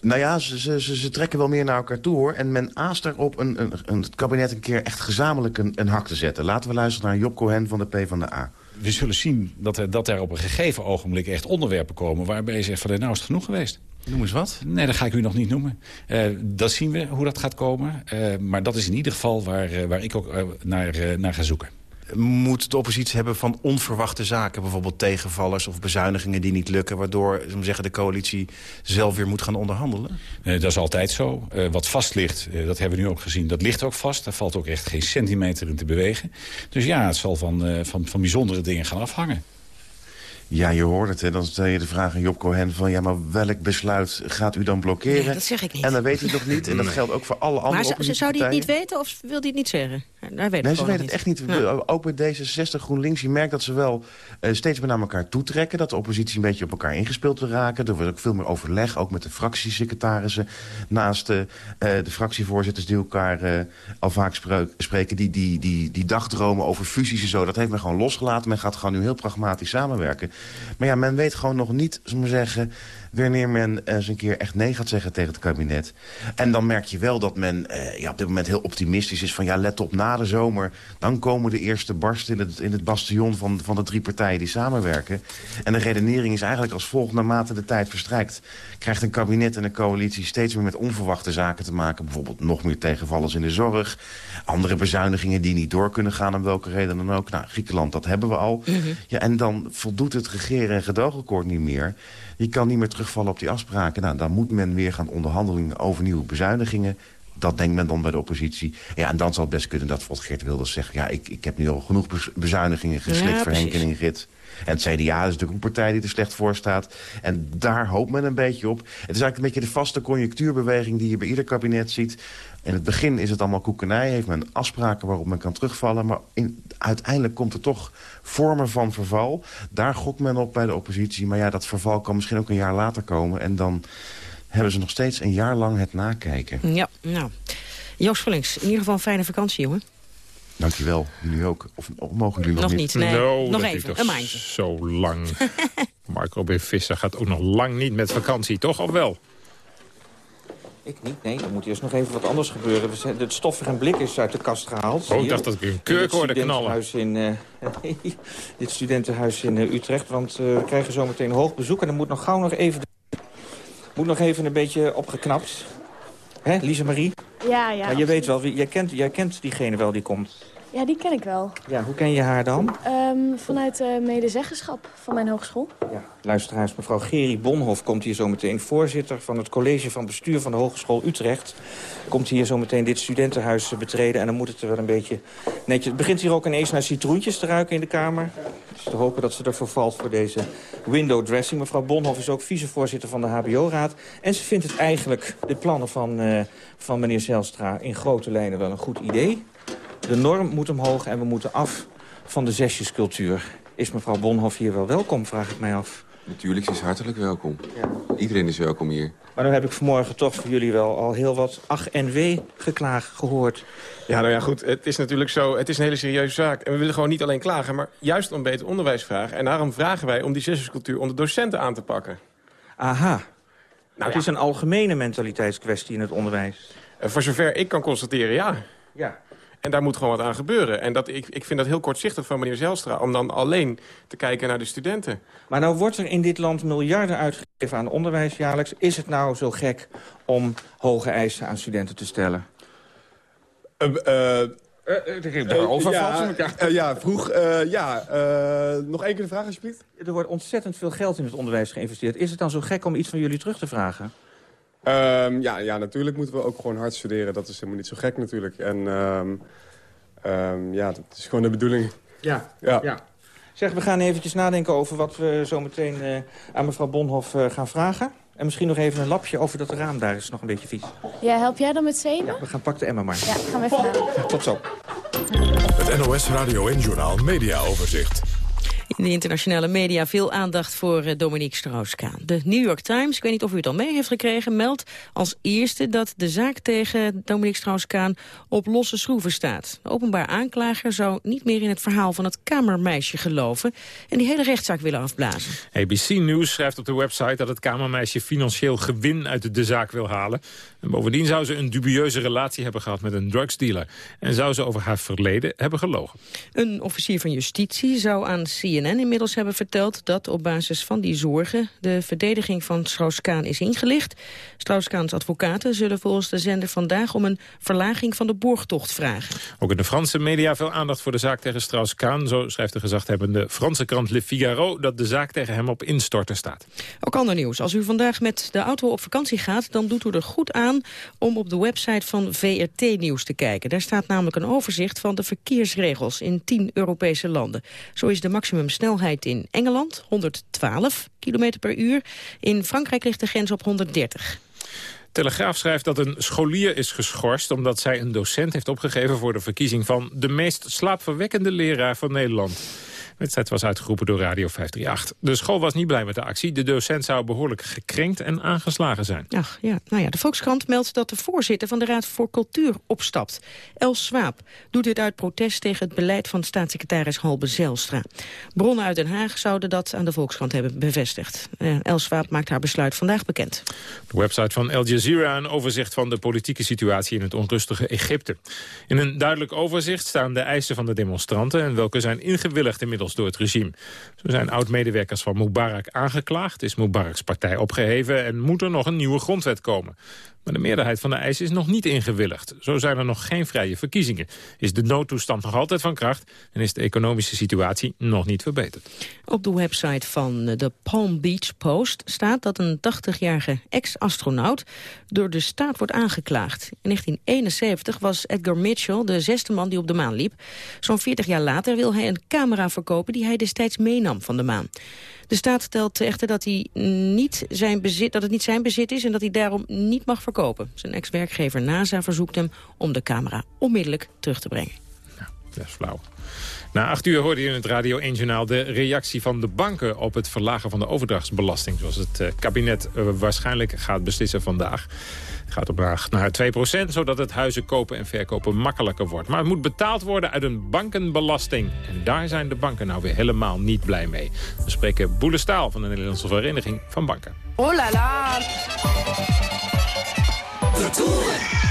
Nou ja, ze, ze, ze, trekken wel meer naar elkaar toe, hoor. En men aast erop een, een, een, het kabinet een keer echt gezamenlijk een, een hak te zetten. Laten we luisteren naar Job Cohen van de PvdA. We zullen zien dat er, dat er op een gegeven ogenblik echt onderwerpen komen... waarbij je zegt van nou is het genoeg geweest. Noem eens wat. Nee, dat ga ik u nog niet noemen. Uh, dat zien we, hoe dat gaat komen. Uh, maar dat is in ieder geval waar, uh, waar ik ook naar, naar ga zoeken. Moet de oppositie hebben van onverwachte zaken? Bijvoorbeeld tegenvallers of bezuinigingen die niet lukken... waardoor zeggen, de coalitie zelf weer moet gaan onderhandelen? dat is altijd zo. wat vast ligt, dat hebben we nu ook gezien, dat ligt ook vast. Daar valt ook echt geen centimeter in te bewegen. Dus ja, het zal van, van, van bijzondere dingen gaan afhangen. Ja, je hoort het. Hè. Dan stel je de vraag aan Job Cohen van... ja, maar welk besluit gaat u dan blokkeren? Nee, dat zeg ik niet. En dan weet het nog niet. En dat geldt ook voor alle andere Maar zou hij het niet weten of wil hij het niet zeggen? Hij weet nee, ze weten het echt niet. Ja. Ook bij D66 GroenLinks, je merkt dat ze wel uh, steeds meer naar elkaar toetrekken. Dat de oppositie een beetje op elkaar ingespeeld wil raken. Er wordt ook veel meer overleg, ook met de fractiesecretarissen. Naast uh, de fractievoorzitters die elkaar uh, al vaak spreken. Die, die, die, die dagdromen over fusies en zo, dat heeft men gewoon losgelaten. Men gaat gewoon nu heel pragmatisch samenwerken. Maar ja, men weet gewoon nog niet, zullen we zeggen wanneer men eens een keer echt nee gaat zeggen tegen het kabinet. En dan merk je wel dat men eh, ja, op dit moment heel optimistisch is van... ja, let op, na de zomer, dan komen de eerste barsten in het, in het bastion van, van de drie partijen die samenwerken. En de redenering is eigenlijk als volgt, naarmate de tijd verstrijkt... krijgt een kabinet en een coalitie steeds meer met onverwachte zaken te maken. Bijvoorbeeld nog meer tegenvallers in de zorg. Andere bezuinigingen die niet door kunnen gaan, om welke reden dan ook. Nou, Griekenland, dat hebben we al. Mm -hmm. ja, en dan voldoet het regeren- en gedoogakkoord niet meer... Je kan niet meer terugvallen op die afspraken. Nou, dan moet men weer gaan onderhandelen over nieuwe bezuinigingen. Dat denkt men dan bij de oppositie. Ja, en dan zal het best kunnen dat bijvoorbeeld Geert Wilders zegt... ja, ik, ik heb nu al genoeg bezuinigingen geslikt ja, voor Henk en Ingrid. En het CDA is natuurlijk een partij die er slecht voor staat. En daar hoopt men een beetje op. Het is eigenlijk een beetje de vaste conjunctuurbeweging... die je bij ieder kabinet ziet. In het begin is het allemaal koekenij. Heeft men afspraken waarop men kan terugvallen. Maar in, uiteindelijk komt er toch vormen van verval. Daar gokt men op bij de oppositie. Maar ja, dat verval kan misschien ook een jaar later komen. En dan hebben ze nog steeds een jaar lang het nakijken. Ja, nou. Joost Vullings, in ieder geval een fijne vakantie, jongen. Dankjewel. Jullie ook. Of, of mogen jullie nog, nog niet? Nee, no, nog even. Een maandje. Zo lang. Marco B. Visser gaat ook nog lang niet met vakantie, toch? Of wel? Ik niet, nee. Dan moet eerst nog even wat anders gebeuren. Het stoffig en blik is uit de kast gehaald. Oh, ik dacht dat ik een kurk hoorde knallen. In, uh, dit studentenhuis in uh, Utrecht. Want uh, we krijgen zometeen hoog bezoek. En dan moet nog gauw nog even... Moet nog even een beetje opgeknapt. Hè, Lise Marie? Ja, ja. Maar je weet wel, wie, jij, kent, jij kent diegene wel die komt. Ja, die ken ik wel. Ja, hoe ken je haar dan? Ehm, vanuit de medezeggenschap van mijn hogeschool. Ja. Luisteraars, mevrouw Geri Bonhoff komt hier zo meteen. Voorzitter van het college van bestuur van de Hogeschool Utrecht. Komt hier zo meteen dit studentenhuis betreden. En dan moet het er wel een beetje netjes... Het begint hier ook ineens naar citroentjes te ruiken in de kamer. Dus te hopen dat ze ervoor valt voor deze window dressing. Mevrouw Bonhoff is ook vicevoorzitter van de HBO-raad. En ze vindt het eigenlijk, de plannen van, uh, van meneer Zelstra... in grote lijnen wel een goed idee. De norm moet omhoog en we moeten af van de zesjescultuur. Is mevrouw Bonhoff hier wel welkom, vraag ik mij af. Natuurlijk, ze is hartelijk welkom. Ja. Iedereen is welkom hier. Maar dan heb ik vanmorgen toch voor jullie wel al heel wat ach en wee geklaag gehoord. Ja, nou ja, goed. Het is natuurlijk zo, het is een hele serieuze zaak. En we willen gewoon niet alleen klagen, maar juist om beter onderwijs vragen. En daarom vragen wij om die zesjescultuur onder docenten aan te pakken. Aha. Nou, het is een algemene mentaliteitskwestie in het onderwijs. Uh, voor zover ik kan constateren, ja. Ja. En daar moet gewoon wat aan gebeuren. En dat, ik, ik vind dat heel kortzichtig van meneer Zelstra... om dan alleen te kijken naar de studenten. Maar nou wordt er in dit land miljarden uitgegeven aan onderwijs jaarlijks. Is het nou zo gek om hoge eisen aan studenten te stellen? Uh, uh, uh, ja, ja. ja, vroeg. ja, nog één keer de vraag alsjeblieft. Er wordt ontzettend veel geld in het onderwijs geïnvesteerd. Is het dan zo gek om iets van jullie terug te vragen? Um, ja, ja, natuurlijk moeten we ook gewoon hard studeren. Dat is helemaal niet zo gek natuurlijk. En um, um, ja, dat is gewoon de bedoeling. Ja, ja. ja. Zeg, we gaan eventjes nadenken over wat we zo meteen uh, aan mevrouw Bonhoff uh, gaan vragen. En misschien nog even een lapje over dat raam daar is nog een beetje vies. Ja, help jij dan met zeven? Ja, we gaan pak de emmer maar. Ja, gaan we even. Tot zo. Het NOS Radio en Journaal Media Overzicht. In de internationale media veel aandacht voor uh, Dominique Strauss-Kaan. De New York Times, ik weet niet of u het al mee heeft gekregen... meldt als eerste dat de zaak tegen Dominique Strauss-Kaan op losse schroeven staat. De openbaar aanklager zou niet meer in het verhaal van het kamermeisje geloven... en die hele rechtszaak willen afblazen. ABC News schrijft op de website dat het kamermeisje financieel gewin uit de zaak wil halen. En bovendien zou ze een dubieuze relatie hebben gehad met een drugsdealer. En zou ze over haar verleden hebben gelogen. Een officier van justitie zou aan CNN inmiddels hebben verteld dat op basis van die zorgen de verdediging van Strauss-Kaan is ingelicht. Strauss-Kaans advocaten zullen volgens de zender vandaag om een verlaging van de borgtocht vragen. Ook in de Franse media veel aandacht voor de zaak tegen Strauss-Kaan. Zo schrijft de gezaghebbende Franse krant Le Figaro dat de zaak tegen hem op instorten staat. Ook ander nieuws. Als u vandaag met de auto op vakantie gaat, dan doet u er goed aan om op de website van VRT Nieuws te kijken. Daar staat namelijk een overzicht van de verkeersregels in 10 Europese landen. Zo is de maximum snelheid in Engeland 112 km per uur. In Frankrijk ligt de grens op 130. Telegraaf schrijft dat een scholier is geschorst... omdat zij een docent heeft opgegeven voor de verkiezing van... de meest slaapverwekkende leraar van Nederland. Wedstrijd was uitgeroepen door Radio 538. De school was niet blij met de actie. De docent zou behoorlijk gekrenkt en aangeslagen zijn. Ach, ja. Nou ja, de Volkskrant meldt dat de voorzitter van de Raad voor Cultuur opstapt. Els Swaap doet dit uit protest tegen het beleid van staatssecretaris Halbe Zijlstra. Bronnen uit Den Haag zouden dat aan de Volkskrant hebben bevestigd. Uh, Els Swaap maakt haar besluit vandaag bekend. De website van Al Jazeera een overzicht van de politieke situatie in het onrustige Egypte. In een duidelijk overzicht staan de eisen van de demonstranten... en welke zijn ingewilligd inmiddels door het regime. Zo zijn oud-medewerkers van Mubarak aangeklaagd, is Mubaraks partij opgeheven... en moet er nog een nieuwe grondwet komen. Maar de meerderheid van de eisen is nog niet ingewilligd. Zo zijn er nog geen vrije verkiezingen. Is de noodtoestand nog altijd van kracht... en is de economische situatie nog niet verbeterd. Op de website van de Palm Beach Post staat dat een 80-jarige ex-astronaut... door de staat wordt aangeklaagd. In 1971 was Edgar Mitchell de zesde man die op de maan liep. Zo'n 40 jaar later wil hij een camera verkopen... die hij destijds meenam van de maan. De staat stelt echter dat, hij niet zijn bezit, dat het niet zijn bezit is... en dat hij daarom niet mag verkopen. Zijn ex-werkgever NASA verzoekt hem om de camera onmiddellijk terug te brengen. Ja, dat is flauw. Na acht uur hoorde je in het Radio 1-journaal de reactie van de banken... op het verlagen van de overdrachtsbelasting... zoals het uh, kabinet uh, waarschijnlijk gaat beslissen vandaag. Het gaat op naar 2% zodat het huizen kopen en verkopen makkelijker wordt. Maar het moet betaald worden uit een bankenbelasting. En daar zijn de banken nou weer helemaal niet blij mee. We spreken Boele Staal van de Nederlandse Vereniging van Banken. Oh la la! De Tour.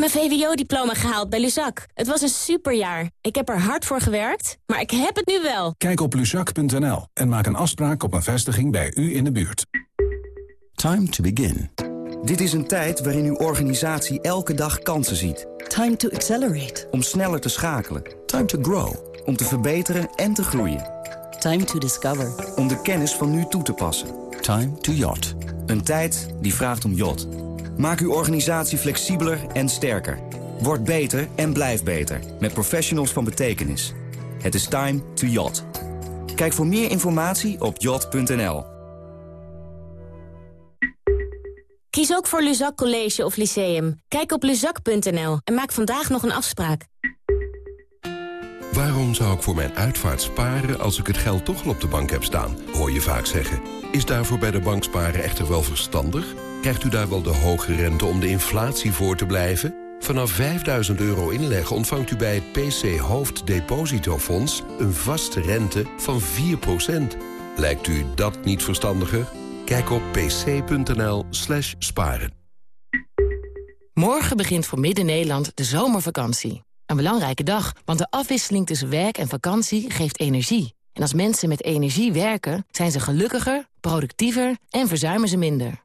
Heb mijn VWO-diploma gehaald bij Luzak. Het was een superjaar. Ik heb er hard voor gewerkt, maar ik heb het nu wel. Kijk op luzak.nl en maak een afspraak op een vestiging bij u in de buurt. Time to begin. Dit is een tijd waarin uw organisatie elke dag kansen ziet. Time to accelerate. Om sneller te schakelen. Time to grow. Om te verbeteren en te groeien. Time to discover. Om de kennis van nu toe te passen. Time to yacht. Een tijd die vraagt om yacht. Maak uw organisatie flexibeler en sterker. Word beter en blijf beter. Met professionals van betekenis. Het is time to yacht. Kijk voor meer informatie op yacht.nl. Kies ook voor Luzak College of Lyceum. Kijk op luzak.nl en maak vandaag nog een afspraak. Waarom zou ik voor mijn uitvaart sparen als ik het geld toch al op de bank heb staan? Hoor je vaak zeggen. Is daarvoor bij de bank sparen echter wel verstandig? Krijgt u daar wel de hoge rente om de inflatie voor te blijven? Vanaf 5000 euro inleggen ontvangt u bij het PC Hoofddepositofonds... een vaste rente van 4%. Lijkt u dat niet verstandiger? Kijk op pc.nl slash sparen. Morgen begint voor Midden-Nederland de zomervakantie. Een belangrijke dag, want de afwisseling tussen werk en vakantie geeft energie. En als mensen met energie werken, zijn ze gelukkiger, productiever en verzuimen ze minder.